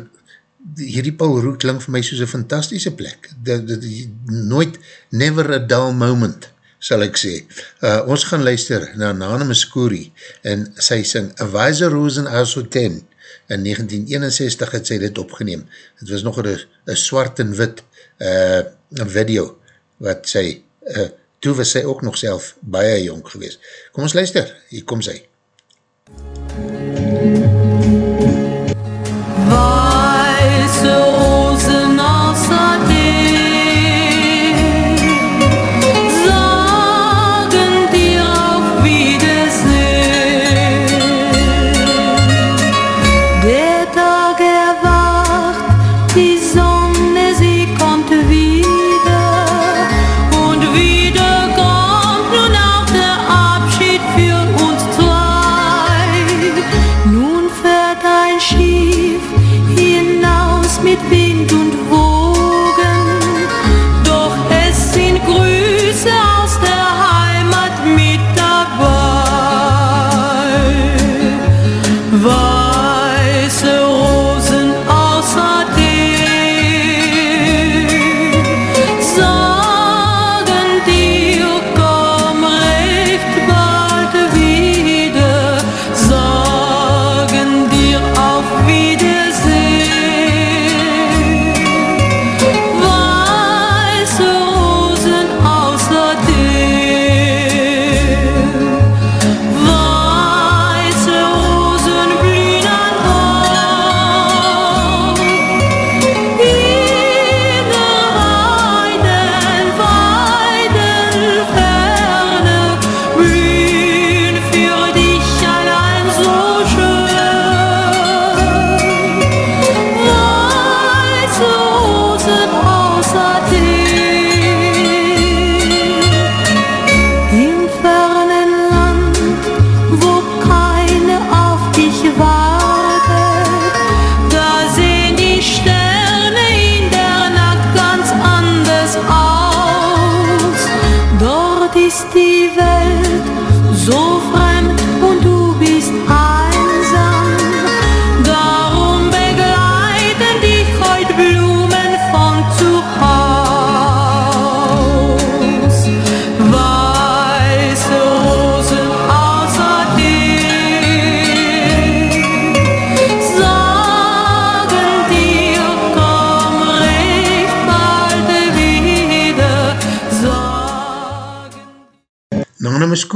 hierdie Paul Roek klink vir my soos een fantastische plek. Dat, dat, nooit, never a dull moment, sal ek sê. Uh, ons gaan luister na Nana Muscuri en sy sing A Weiser Rosen Aso 10. In 1961 het sy dit opgeneem. Het was nog een, een zwart en wit uh, video wat sy, uh, toe was sy ook nog self baie jong gewees. Kom ons luister, hier kom sy.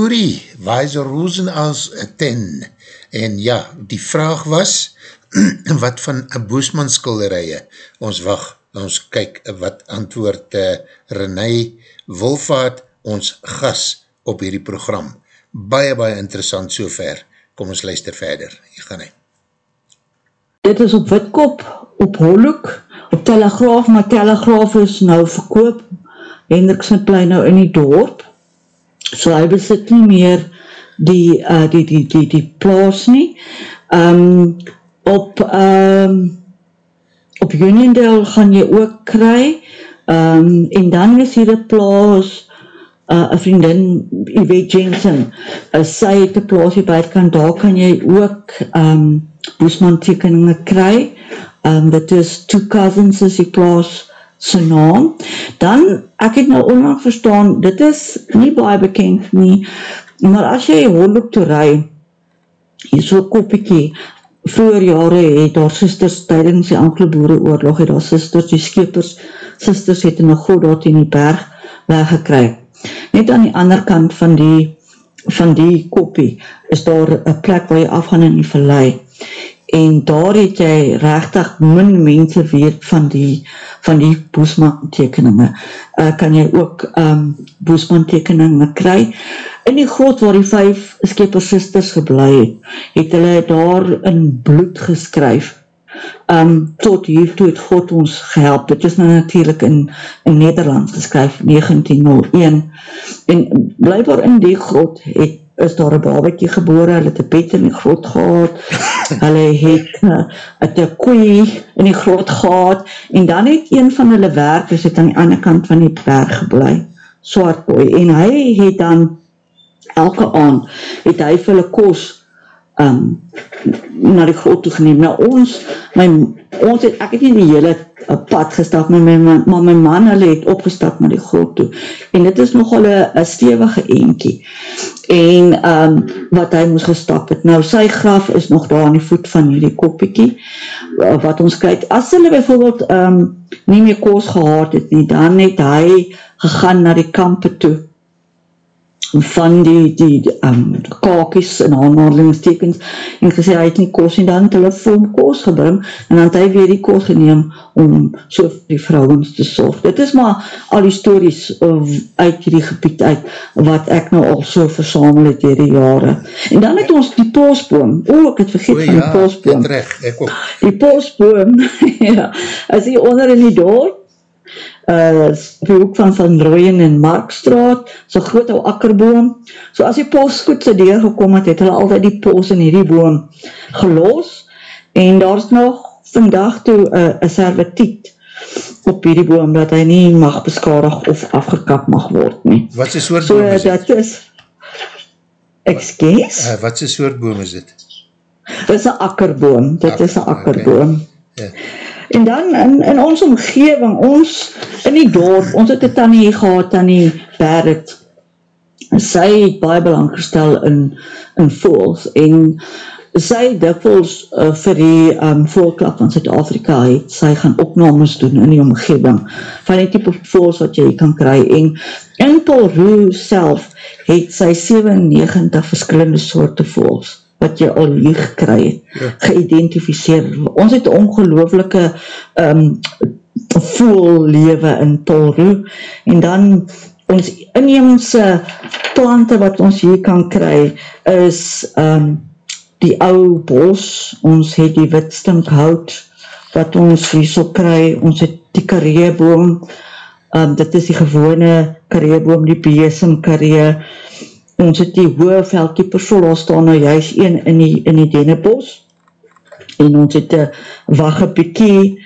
Skoorie, Weise Rosen als ten. En ja, die vraag was, wat van boesman skilderije? Ons wacht, ons kyk wat antwoord uh, René Wolfaat, ons gas op hierdie program. Baie, baie interessant so ver. Kom ons luister verder. Hier gaan hy. Dit is op Witkop, op Holhoek, op Telegraaf, maar Telegraaf is nou verkoop. Hendrik Sintplein nou in die dorp so hy besit nie meer die, uh, die, die, die, die plaas nie. Um, op um, op Uniondale gaan jy ook kry, um, en dan is hier een plaas, uh, een vriendin, Yvette Jensen, uh, sy het een plaas hier buitenkant, daar kan jy ook um, boesman tekeningen kry, um, dit is Two Cousins is die plaas, sy naam, dan, ek het nou onlang verstaan, dit is nie baie bekend nie, maar as jy hondop te rui, hier so'n kopiekie, vroeger jare het daar sisters, tydens die enkele boere oorlog, het daar sisters, die skepers, sisters het in die god dat in die berg weggekry. Net aan die ander kant van die, van die kopie, is daar een plek waar jy afgaan in die vallei, en daar het jy rechtig min mense weet van die, van die boesman tekeninge. Uh, kan jy ook um, boesman tekeninge kry. in die grot waar die vijf skepersisters geblei het, het hulle daar in bloed geskryf, um, tot hiertoe het God ons gehelp, dit is nou natuurlijk in, in Nederland geskryf, 1901, en blijkbaar in die grot het, is daar een babetje gebore, hulle het een bed in die grot gehad, hulle het uh, een koei in die grot gehad, en dan het een van hulle werkers het aan die ander kant van die berg geblei, swart koei, en hy het dan elke aand, het hy vir hulle koos, um, na die grot toe geneem. Nou ons, my, ons het, ek het nie die hele uh, pad gestap, maar my, my, maar my man hulle het opgestap na die grot toe. En dit is nogal een stevige eentje. En um, wat hy moes gestap het. Nou sy graf is nog daar aan die voet van hierdie koppiekie, uh, wat ons kyk. As hulle bijvoorbeeld um, nie meer koos gehad het nie, dan het hy gegaan na die kampe toe van die, die, die um, kakies en aanhalingstekens en gesê hy het nie kos en dan het hulle vir hom kos gebring en dan het hy weer die kos geneem om so vir die vrouwens te sorg. Dit is maar al die stories uit die gebied uit wat ek nou al so versamel het dier die jare. En dan het ons die posboom, o ek het vergeet o, van ja, die posboom. Die posboom, ja, is hier onder in die dorp uh, die hoek van Van Rooyen en Markstraat, so groot ou akkerboom. So as die postkoetse deur gekom het, het hulle altyd die post in hierdie boom gelos, en daar is nog vandag toe uh, een servitiet op hierdie boom, dat hy nie mag beskadig of afgekap mag word nie. Wat is soort so, boom is dit? Is, excuse? Uh, wat is soort boom is dit? Dit is een akkerboom, dit Akker, is een akkerboom. Okay. Ja. En dan in, in ons omgeving, ons in die dorp, ons het een tannie gehad, tannie Berrit, sy het baie belang gestel in, in voels, en sy dikwels uh, vir die um, voelklap van Zuid-Afrika het, sy gaan opnames doen in die omgeving, van die type voels wat jy kan kry, en in Polroo self het sy 97 verskillende soorte voels, wat jy al hier gekry het, ja. geïdentificeer. Ons het ongelooflike um, voel lewe in Tolru, en dan ons inheemse plante wat ons hier kan kry, is um, die ou bos, ons het die witstinkhout, wat ons hier so kry, ons het die kareeboom, um, dit is die gewone kareeboom, die besem karee, ons het die hoë veldkiepers vol, daar staan nou juist een in die, in die Dennebos, en ons het die wagge piekie,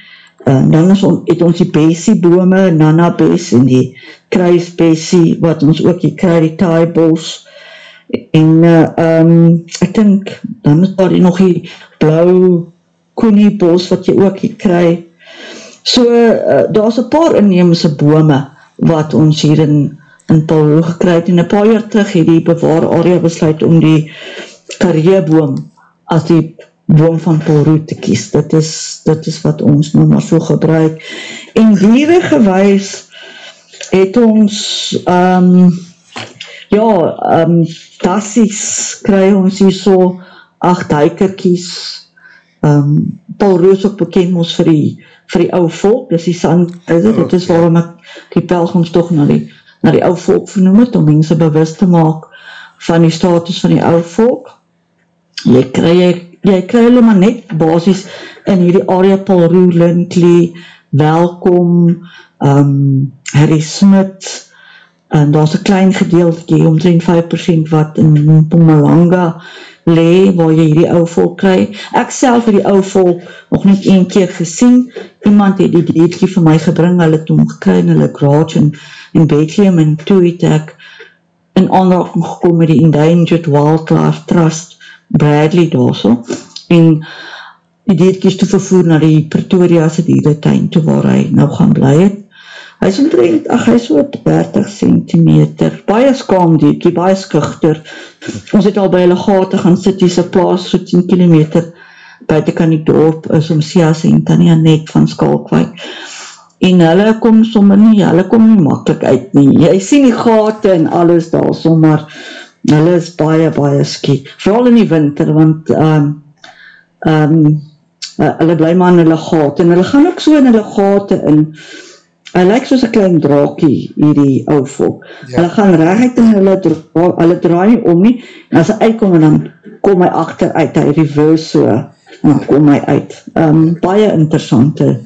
en dan is on, het ons die besiebome, nana bes, en die kruisbesie, wat ons ook die kry, die taaibos, en uh, um, ek dink, dan is daar nog die blauw koeniebos, wat jy ook hier kry, so, uh, daar is een paar inneemse bome, wat ons hier in in Paul gekryd en een paar jaar terug het die bewaar area besluit om die karrierboom as die boom van Paul te kies. Dit is, dit is wat ons nou maar so gebruik. En dieren gewys het ons um, ja, um, tassies kry ons hier so acht huikerkies um, Paul Roos ook bekend ons vir die, vir die ou volk, dis die sand, is het, dit is waarom ek die pelgrims toch na die na die ou volk vernoem het, om mense bewust te maak van die status van die ou volk. Jy kry, jy, jy kry hulle maar net basis in hierdie area Paul Roe, Lindley, Welkom, um, Harry Smith, en daar is een klein gedeeltje, omtrent 5% wat in Mpumalanga le, waar jy hierdie ou volk kry. Ek self het die ou volk nog net een keer gesien, iemand het die deedkie vir my gebring, hulle het omgekry in hulle garage in, in Bethlehem, en toe het ek in aanraking gekom met die Endangered Wildlife Trust Bradley daarso, en die is toe vervoer na die Pretoria's dieretuin toe waar hy nou gaan bly het, hy is omtrent, ach, hy so 30 centimeter, baie skaam diekie, baie skuchter, ons het al by hulle gate gaan sit, die se plaas so 10 kilometer, buiten kan die dorp, is om Sias en Tania net van Skalkwijk, en hulle kom sommer nie, hulle kom nie makkelijk uit nie, jy sien die gate en alles daar, sommer, hulle is baie, baie skiek, vooral in die winter, want, um, um, uh, hulle bly maar in hulle gate, en hulle gaan ook so in hulle gate in, hy lyk soos een klein draakie hierdie ou volk. Ja. Hulle gaan recht en hulle, dra, hulle draai nie om nie, en as hy uitkom en dan kom hy achteruit, hy reverse so, en dan kom hy uit. Um, baie interessante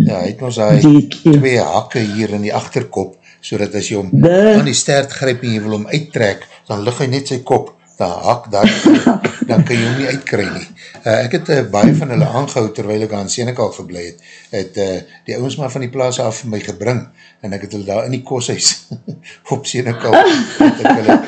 Ja, hy het ons hy twee hakke hier in die achterkop, so dat as jy om aan die stert grijp en jy wil om uittrek, dan lig hy net sy kop, dan hak daar, dan kan jy hom nie uitkry nie. Uh, ek het uh, baie van hulle aangehou, terwijl ek aan Senekal geblei het, het uh, die ouwens maar van die plaas af my gebring, en ek het hulle daar in die koshuis op Senekal, het ek hulle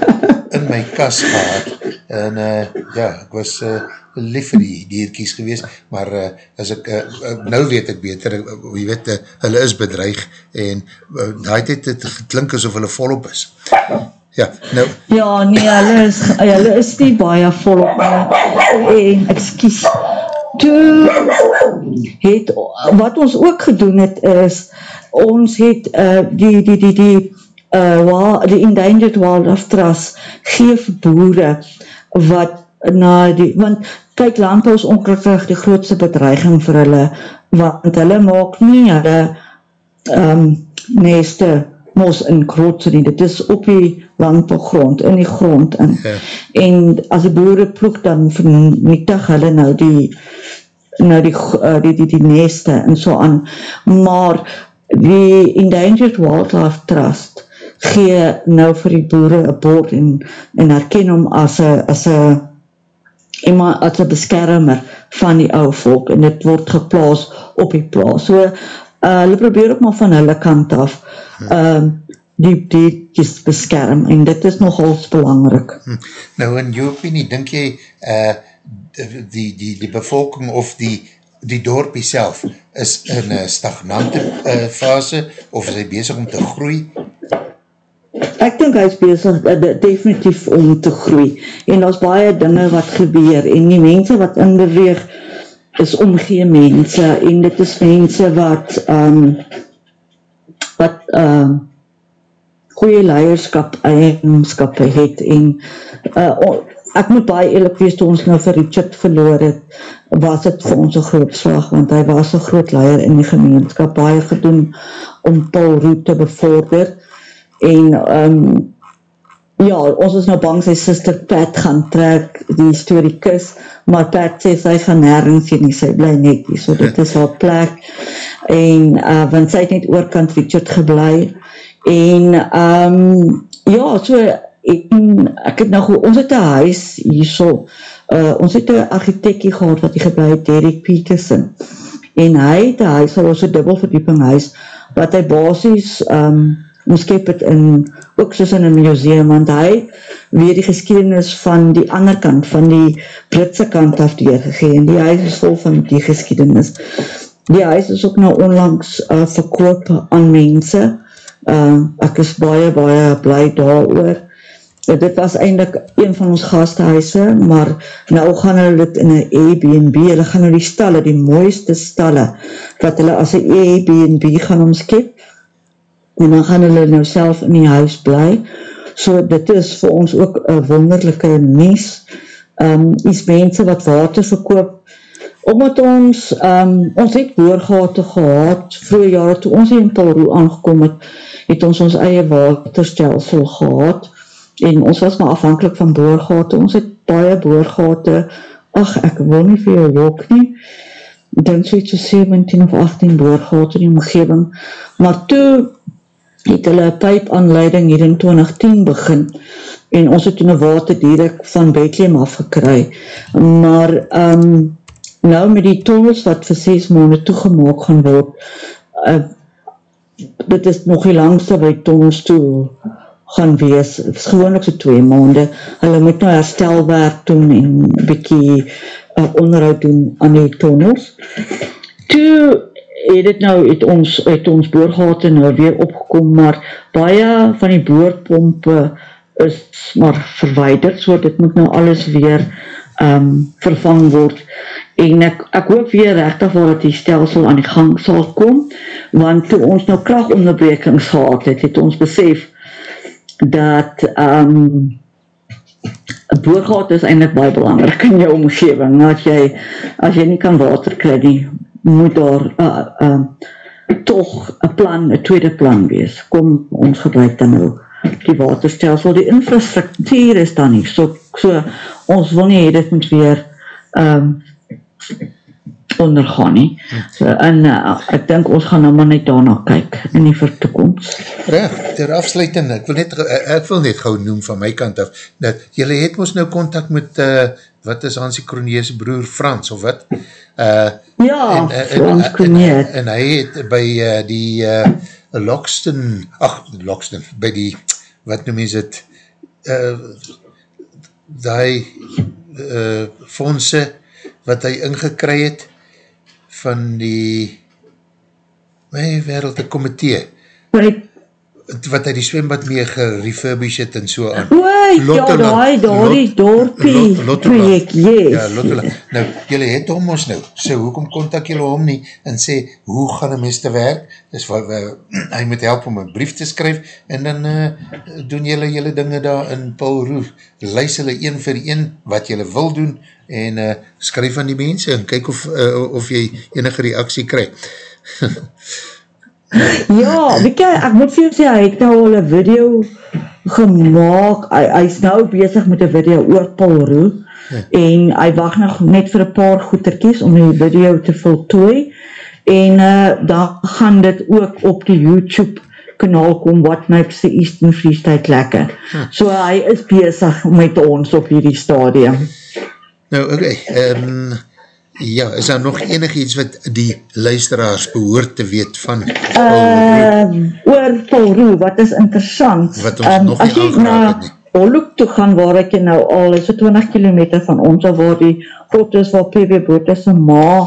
in my kas gehad, en uh, ja, ek was uh, lief vir die dierkies gewees, maar uh, as ek, uh, nou weet ek beter, uh, jy weet, uh, hulle is bedreig, en uh, daai het het geklink asof hulle volop is. Ja, nou. Ja, nee, hulle is, hulle is nie baie volop, en, excuse, toe het, wat ons ook gedoen het is, ons het uh, die, die, die, die, uh, die Endangered Wildlife Trust geef boere wat na die, want kyk, landbouw is ongelukkig die grootste bedreiging vir hulle, want hulle maak nie hulle um, neste mos in grootse nie, dit is op die landbouwgrond, in die grond in. Ja. en as die boere ploeg dan vernietig hulle nou die nou die, uh, die, die, die neste en so aan, maar die Endangered Wildlife Trust gee nou vir die boere een bord en, en herken hom as een as een iemand as een beskermer van die ouwe volk en dit word geplaas op die plaas. So, uh, hulle probeer ook maar van hulle kant af uh, die diertjes beskerm en dit is nogals belangrijk. Hm. Nou in jou opinie, denk jy uh, die, die, die bevolking of die die dorpie self is in een stagnante uh, fase of is hy bezig om te groei ek dink hy is bezig uh, definitief om te groei en daar is baie dinge wat gebeur en die mense wat inbeweeg is omgee mense en dit is mense wat um, wat um, goeie leierskap eigenskap het en uh, ek moet baie eerlijk wees toe ons nou vir Richard verloor het was het vir ons een groot slag want hy was een groot leier in die gemeenskap baie gedoen om Paul Roet te bevorder en um, ja, ons is nou bang sy sister Pat gaan trek die story kus, maar Pat sê sy gaan nergens hier nie, sy bly net hier, so dit is haar plek en uh, want sy het net oorkant Richard geblei en um, ja, so en ek het nou, ons het een huis hier so, uh, ons het een architekkie gehad wat hier geblei het, Derek Peterson en hy het een huis, hy was een dubbelverdieping huis, wat hy basis um, ons skep het in, ook soos in een museum, want hy weer die geschiedenis van die ander kant, van die Britse kant af doorgegeen, en die huis is vol van die geschiedenis. Die huis is ook nou onlangs uh, verkoop aan mense, uh, ek is baie, baie blij daar oor, uh, dit was eindelijk een van ons gasthuise, maar nou gaan hulle dit in een Airbnb, hulle gaan nou die stalle, die mooiste stalle, wat hulle as een Airbnb gaan omskep, en dan gaan hulle nou self in die huis bly, so dit is vir ons ook een wonderlijke nies, um, iets mense wat water verkoop, omdat ons, um, ons het boorgate gehad, vroege jare toe ons in Palroe aangekom het, het ons ons eie waterstelsel gehad, en ons was maar afhankelijk van boorgate, ons het baie boorgate, ach, ek wil nie vir jou jok nie, ek denk so iets so 17 of 18 boorgate in die omgeving, maar toe het hulle pypaanleiding hier in 2010 begin. En ons het toen een water direct van Bethlehem afgekry. Maar um, nou met die tunnels wat vir 6 maanden toegemaak gaan word uh, dit is nog die langste by tunnels toe gaan wees, het is gewoon ook so 2 maanden, hulle moet nou herstelwerk doen en bykie uh, onderhoud doen aan die tunnels toe het het nou, het ons, het ons boorgate nou weer opgekom, maar baie van die boorpompe is maar verweiderd, so dit moet nou alles weer um, vervang word. En ek, ek hoop weer rechtig waar dat die stelsel aan die gang sal kom, want toe ons nou krachtonderbrekings gehad het, het ons besef dat um, boorgate is eindelijk baie belangrijk in jou omgeving, as jy, as jy nie kan water kry nie, moet daar uh, uh, toch een plan, een tweede plan wees. Kom, ons gebruik dan nou die waterstelsel. Die infrastructuur is dan nie, so, so ons wil nie, dit moet weer um, ondergaan nie. So, en uh, ek dink ons gaan nou maar net daarna kyk in die toekomst. Reg, ter afsluiting, ek wil net, ek wil net gauw noem van my kant af, dat jylle het ons nou contact met, uh, wat is Hansie Kronie's broer Frans, of wat? Uh, ja, en, uh, Frans Kronie. En, en, en hy het by uh, die uh, Loxton, ach, Loxton, by die, wat noem is het, uh, die uh, fondse, wat hy ingekry het, van die my wereld, die komitee wat hy die zwembad mee gerefurbish het en so aan. Oei, ja, daai, daar die dorpie project, yes. Ja, Lottola. Nou, jylle het hom ons nou, so hoekom kontak jylle hom nie en sê, hoe gaan die meeste werk? Dus wat, uh, hy moet help om een brief te skryf en dan uh, doen jylle jylle dinge daar in Paul Roef. Lys jylle een vir een wat jylle wil doen en uh, skryf aan die mense en kyk of, uh, of jy enige reaksie krijg. ja, weet jy, ek moet vir jou sê, hy het nou al een video gemaakt, hy, hy is nou bezig met een video oor Paul Roe, ja. en hy wacht nog net vir een paar goederkies om die video te voltooi, en uh, dan gaan dit ook op die YouTube kanaal kom, What Makes the Eastern Freestyle Lekker. Ja. So hy is bezig met ons op hierdie stadium. Nou, oké, okay, ehm, um Ja, is daar nog enig iets wat die luisteraars behoort te weet van uh, Oor Paul Roe, wat is interessant. Wat ons um, nog nie aangeraak het nie. Oluk toe gaan waar ek nou al is so 20 km van ons waar die grot is waar PW Bote se ma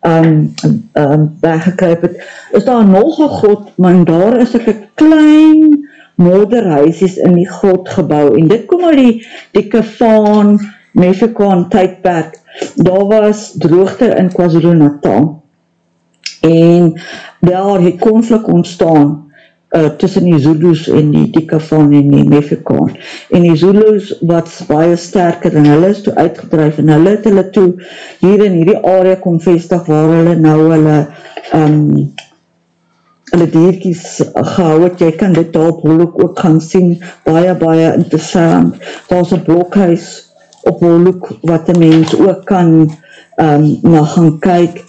um, um, weggekryp het, is daar nog een grot, maar daar is ek een klein moderhuisies in die grot gebouw en dit kom al die, die kafaan, Mefikaan tydperk, daar was droogte in KwaZulu Natal en daar het konflik ontstaan uh, tussen die Zulus en die Dikafan en die Mefikaan en die Zulus wat baie sterker en hulle is toe uitgedruif en hulle het hulle toe hier in hierdie area kom vestig waar hulle nou hulle um, hulle dierkies gehou het, jy kan dit daar op Holok ook gaan sien, baie baie interessant, daar is een blokhuis op Holhoek wat een mens ook kan um, na gaan kyk.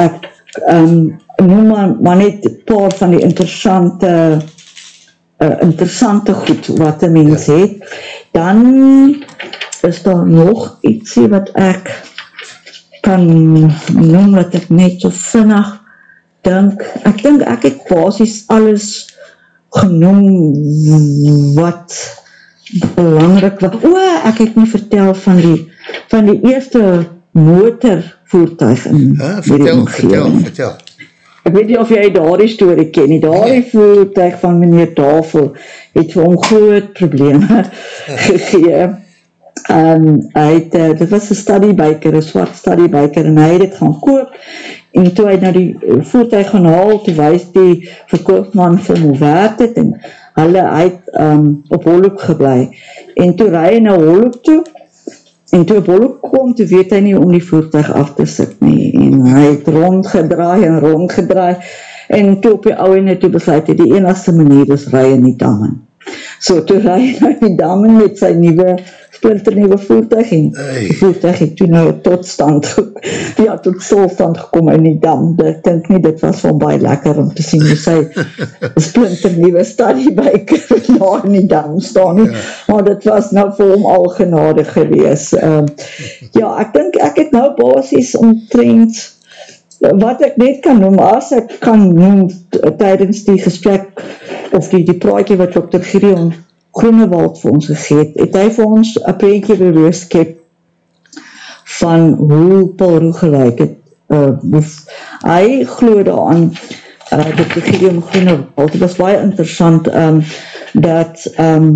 Ek um, noem maar, maar net paar van die interessante uh, interessante goed wat een mens ja. het. Dan is daar nog ietsie wat ek kan noem wat ek net so vinnig dink. Ek dink ek het basis alles genoem wat belangrik wat, o, ek het nie vertel van die, van die eerste motorvoertuig in ha, vertel, vertel, vertel. Ek weet nie of jy daar die story ken nie, daar die voertuig van meneer Tafel het vir hom groot probleme gegee. Um, hy het, uh, dit was een studiebiker, een swart studiebiker, en hy het het gaan koop, en toe hy na die voertuig gaan haal, toe wees die verkoopman vir my waard het, en hulle uit um, op Holhoek geblei. En toe rij hy na Holhoek toe, en toe op Holhoek kom, toe weet hy nie om die voertuig af te sit nie. En hy het rondgedraai en rondgedraai, en toe op die ouwe net toe besluit hy, die enigste manier is rij in die dammen. So toe rij hy na die dammen met sy nieuwe splinternieuwe voertuig en hey. die voertuig het toen nou tot stand ja, tot solstand gekom in die dam ek dink nie, dit was wel baie lekker om te sien hoe sy splinternieuwe studybiker na in die dam staan ja. maar dit was nou vir hom al genade gewees um, ja, ek dink ek het nou basis omtrend wat ek net kan noem, as ek kan noem tydens die gesprek of die, die praatje wat Dr. Gideon Groenewald vir ons gegeet, het hy vir ons een prentje beroerskep van hoe Paul Roe gelijk het. Uh, hy gloed aan uh, dat die Gideon Groenewald, het was baie interessant um, dat um,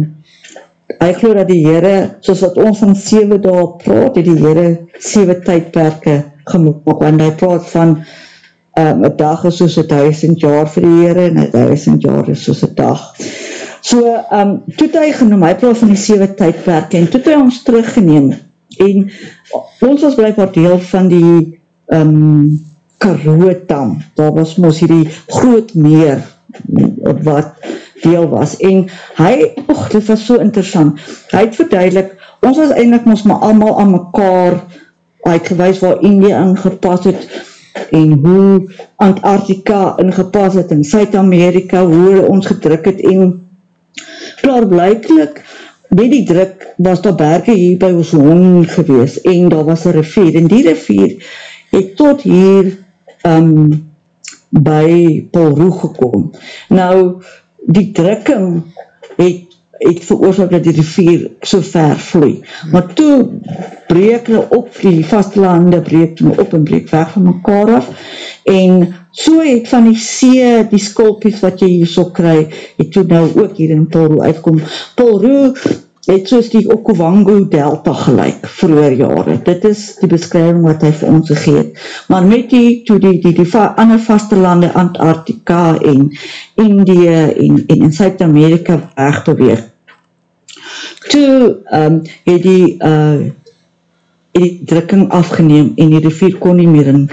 hy gloed dat die Heere, soos wat ons van 7 daal praat, die Heere 7 tydperke gemoek, en hy praat van um, een dag is soos een duisend jaar vir die Heere, en een duisend jaar is soos een dag. So, um, toet hy genoem, hy praat van die 7 tydperke, en toet hy ons teruggeneem, en ons was blijkbaar deel van die um, Karootam, daar was mos hierdie groot meer wat deel was en hy, och, dit was so interessant, hy het verduidelik, ons was eindelijk mos maar allemaal aan mekaar uitgewijs waar India ingepas het en hoe Antarctica ingepas het in Suid-Amerika, hoe ons gedruk het en klaar blijklik met die druk was daar berge hier by ons hong gewees en daar was een rivier en die rivier het tot hier um, by Paulroe gekom. Nou, die drukking het, het veroorzaak dat die rivier so ver vloei. Maar toe breek hulle op, die vastlande breek toe op en breek weg van mekaar af en so het van die see, die skulpies wat jy hier so kry, het toe nou ook hier in Paulroe uitkom. Paulroe het soos die Okovango Delta gelijk, vroeger jare. Dit is die beskrywing wat hy vir ons gegeet. Maar met die, toe die, die, die va, ander vaste lande, Antarctica en Indië en, en in Zuid-Amerika wegbeweeg, toe um, het die, uh, het die drukking afgeneem en die rivier kon nie meer in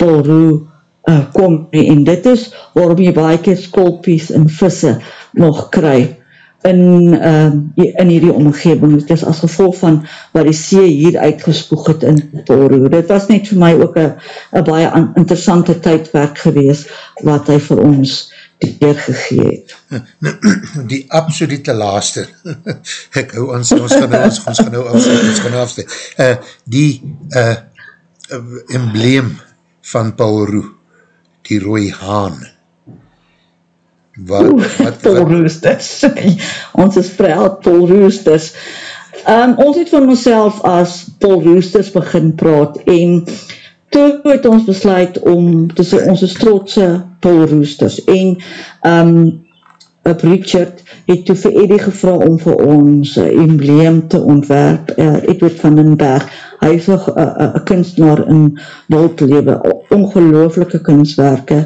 Polroe uh, kom. En dit is waarom jy baie keer skolpies en visse nog kry in, uh, in hierdie omgeving, het is as gevolg van wat die see hier uitgespoeg het in Toro. Dit was net vir my ook een baie interessante tydwerk gewees, wat hy vir ons deurgegee het. Die absolute laaste, ek hou ons, ons gaan nou, ons, ons gaan nou afstel, ons gaan nou afstel, uh, die uh, embleem van Paul Roe, die rooi haan, wat, wat, polroosters ons is proud polroosters um, ons het van onszelf as polroosters begin praat en toe het ons besluit om tussen onze trotse polroosters en um, Richard het toe vir Eddie gevra om vir ons embleem te ontwerp uh, Edward van den Berg hy is een kunstenaar in wildlewe ongelooflike kunstwerke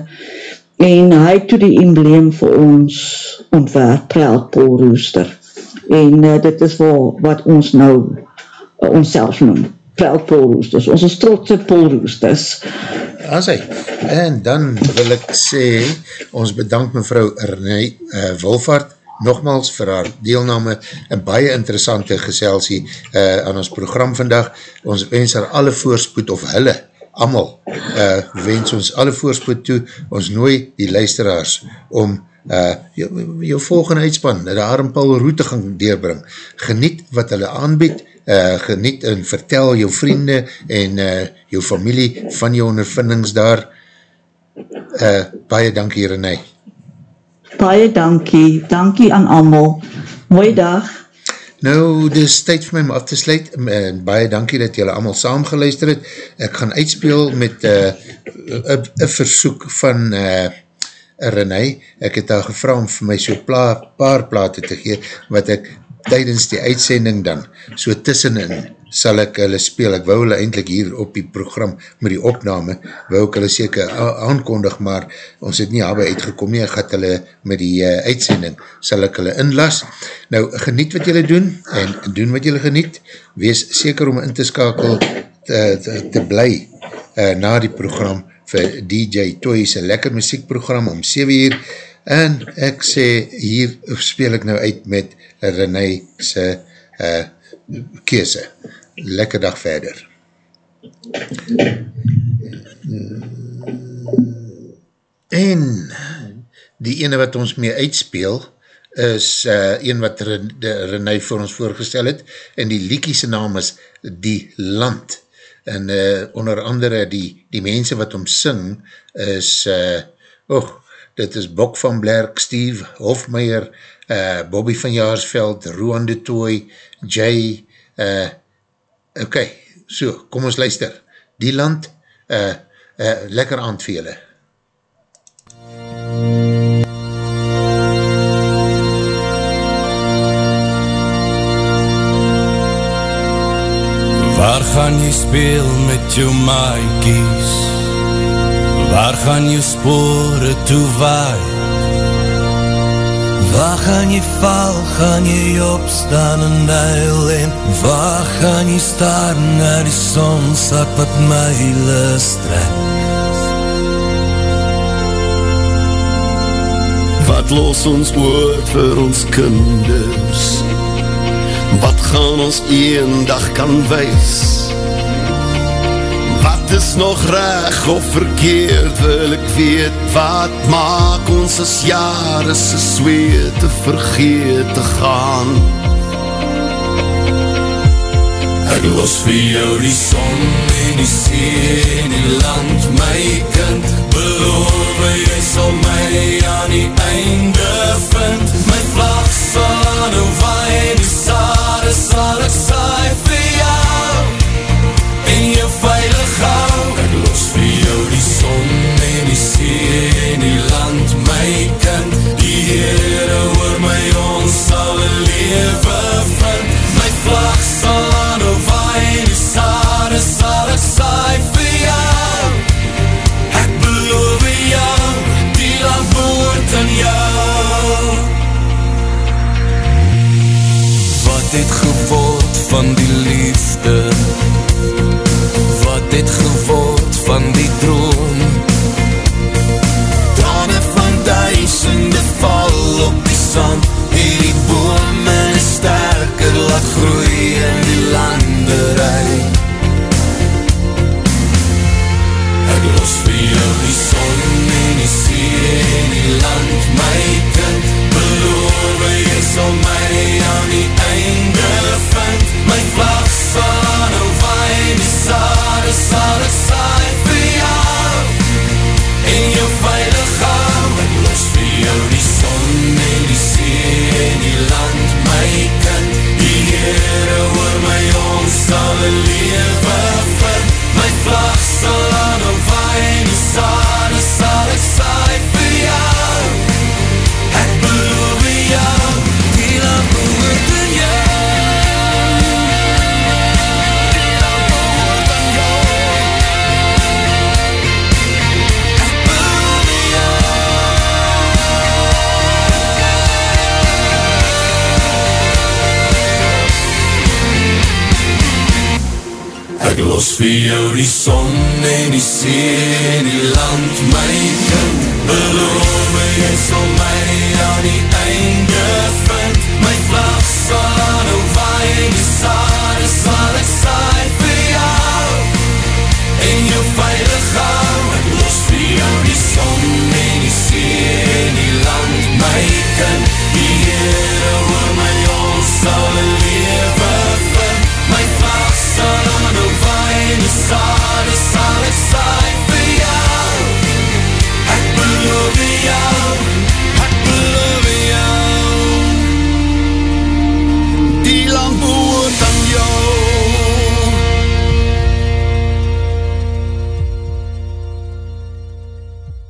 en hy toe die embleem vir ons ontwerp, Proud Paul Rooster. En uh, dit is wel wat ons nou uh, ons self noem, Proud Paul Roosters. Ons is trotse Paul Roosters. As hy, en dan wil ek sê, ons bedank mevrou René uh, Wolfhard, nogmaals vir haar deelname, een baie interessante geselsie uh, aan ons program vandag. Ons wens haar alle voorspoed of hulle, amal uh, wens ons alle voorspoed toe, ons nooi die luisteraars om uh, jou, jou volgende uitspan, daar een Paul Route gaan deurbring. Geniet wat hulle aanbied, uh, geniet en vertel jou vriende en uh, jou familie van jou ondervindings daar. Uh, baie dankie René. Baie dankie, dankie aan amal. Mooi dag. Nou, dit is tyd vir my om af te sluit, en baie dankie dat julle allemaal saam geluister het. Ek gaan uitspeel met eh, een uh, versoek van uh, René. Ek het daar gevra om vir my so pla, paar plate te gee, wat ek tydens die uitsending dan, so tussenin, sal ek hulle speel, ek wou hulle eindelijk hier op die program met die opname, wou ek hulle seker aankondig, maar ons het nie daarby uitgekom nie, ek gaat hulle met die uh, uitsending, sal ek hulle inlas. Nou, geniet wat julle doen, en doen wat julle geniet, wees seker om in te skakel, te, te, te bly uh, na die program vir DJ Toys, een lekker muziekprogram om 7 uur, en ek sê, hier speel ek nou uit met René se uh, kese. Lekker dag verder. En die ene wat ons mee uitspeel is uh, een wat René vir ons voorgestel het en die liekiese naam is Die Land en uh, onder andere die, die mense wat om sing is uh, oh, dit is Bok van Blerk, Steve Hofmeyer, uh, Bobby van Jaarsveld, Roan de Tooi, Jay, uh, ok, so, kom ons luister, die land, uh, uh, lekker aand vir julle. Waar gaan jy speel met jou maaikies? Waar gaan jy spore toe waai? Waar gaan jy val, gaan jy opstaan en huil en Waar gaan jy staar na die sonsak wat my lust trek Wat los ons oor vir ons kinders? Wat gaan ons een dag kan wees Wat Wat is nog reg of verkeerd wil ek weet Wat maak ons as jare se swete vergeet te gaan? Ek los vir jou die son en die see en die land. My kind, beloof jy sal my aan die einde vind. My vlag sal nou waai, die sade sal ek saai Los vir jou die son en die see en die land, my kind. Beloof my, jy sal my aan die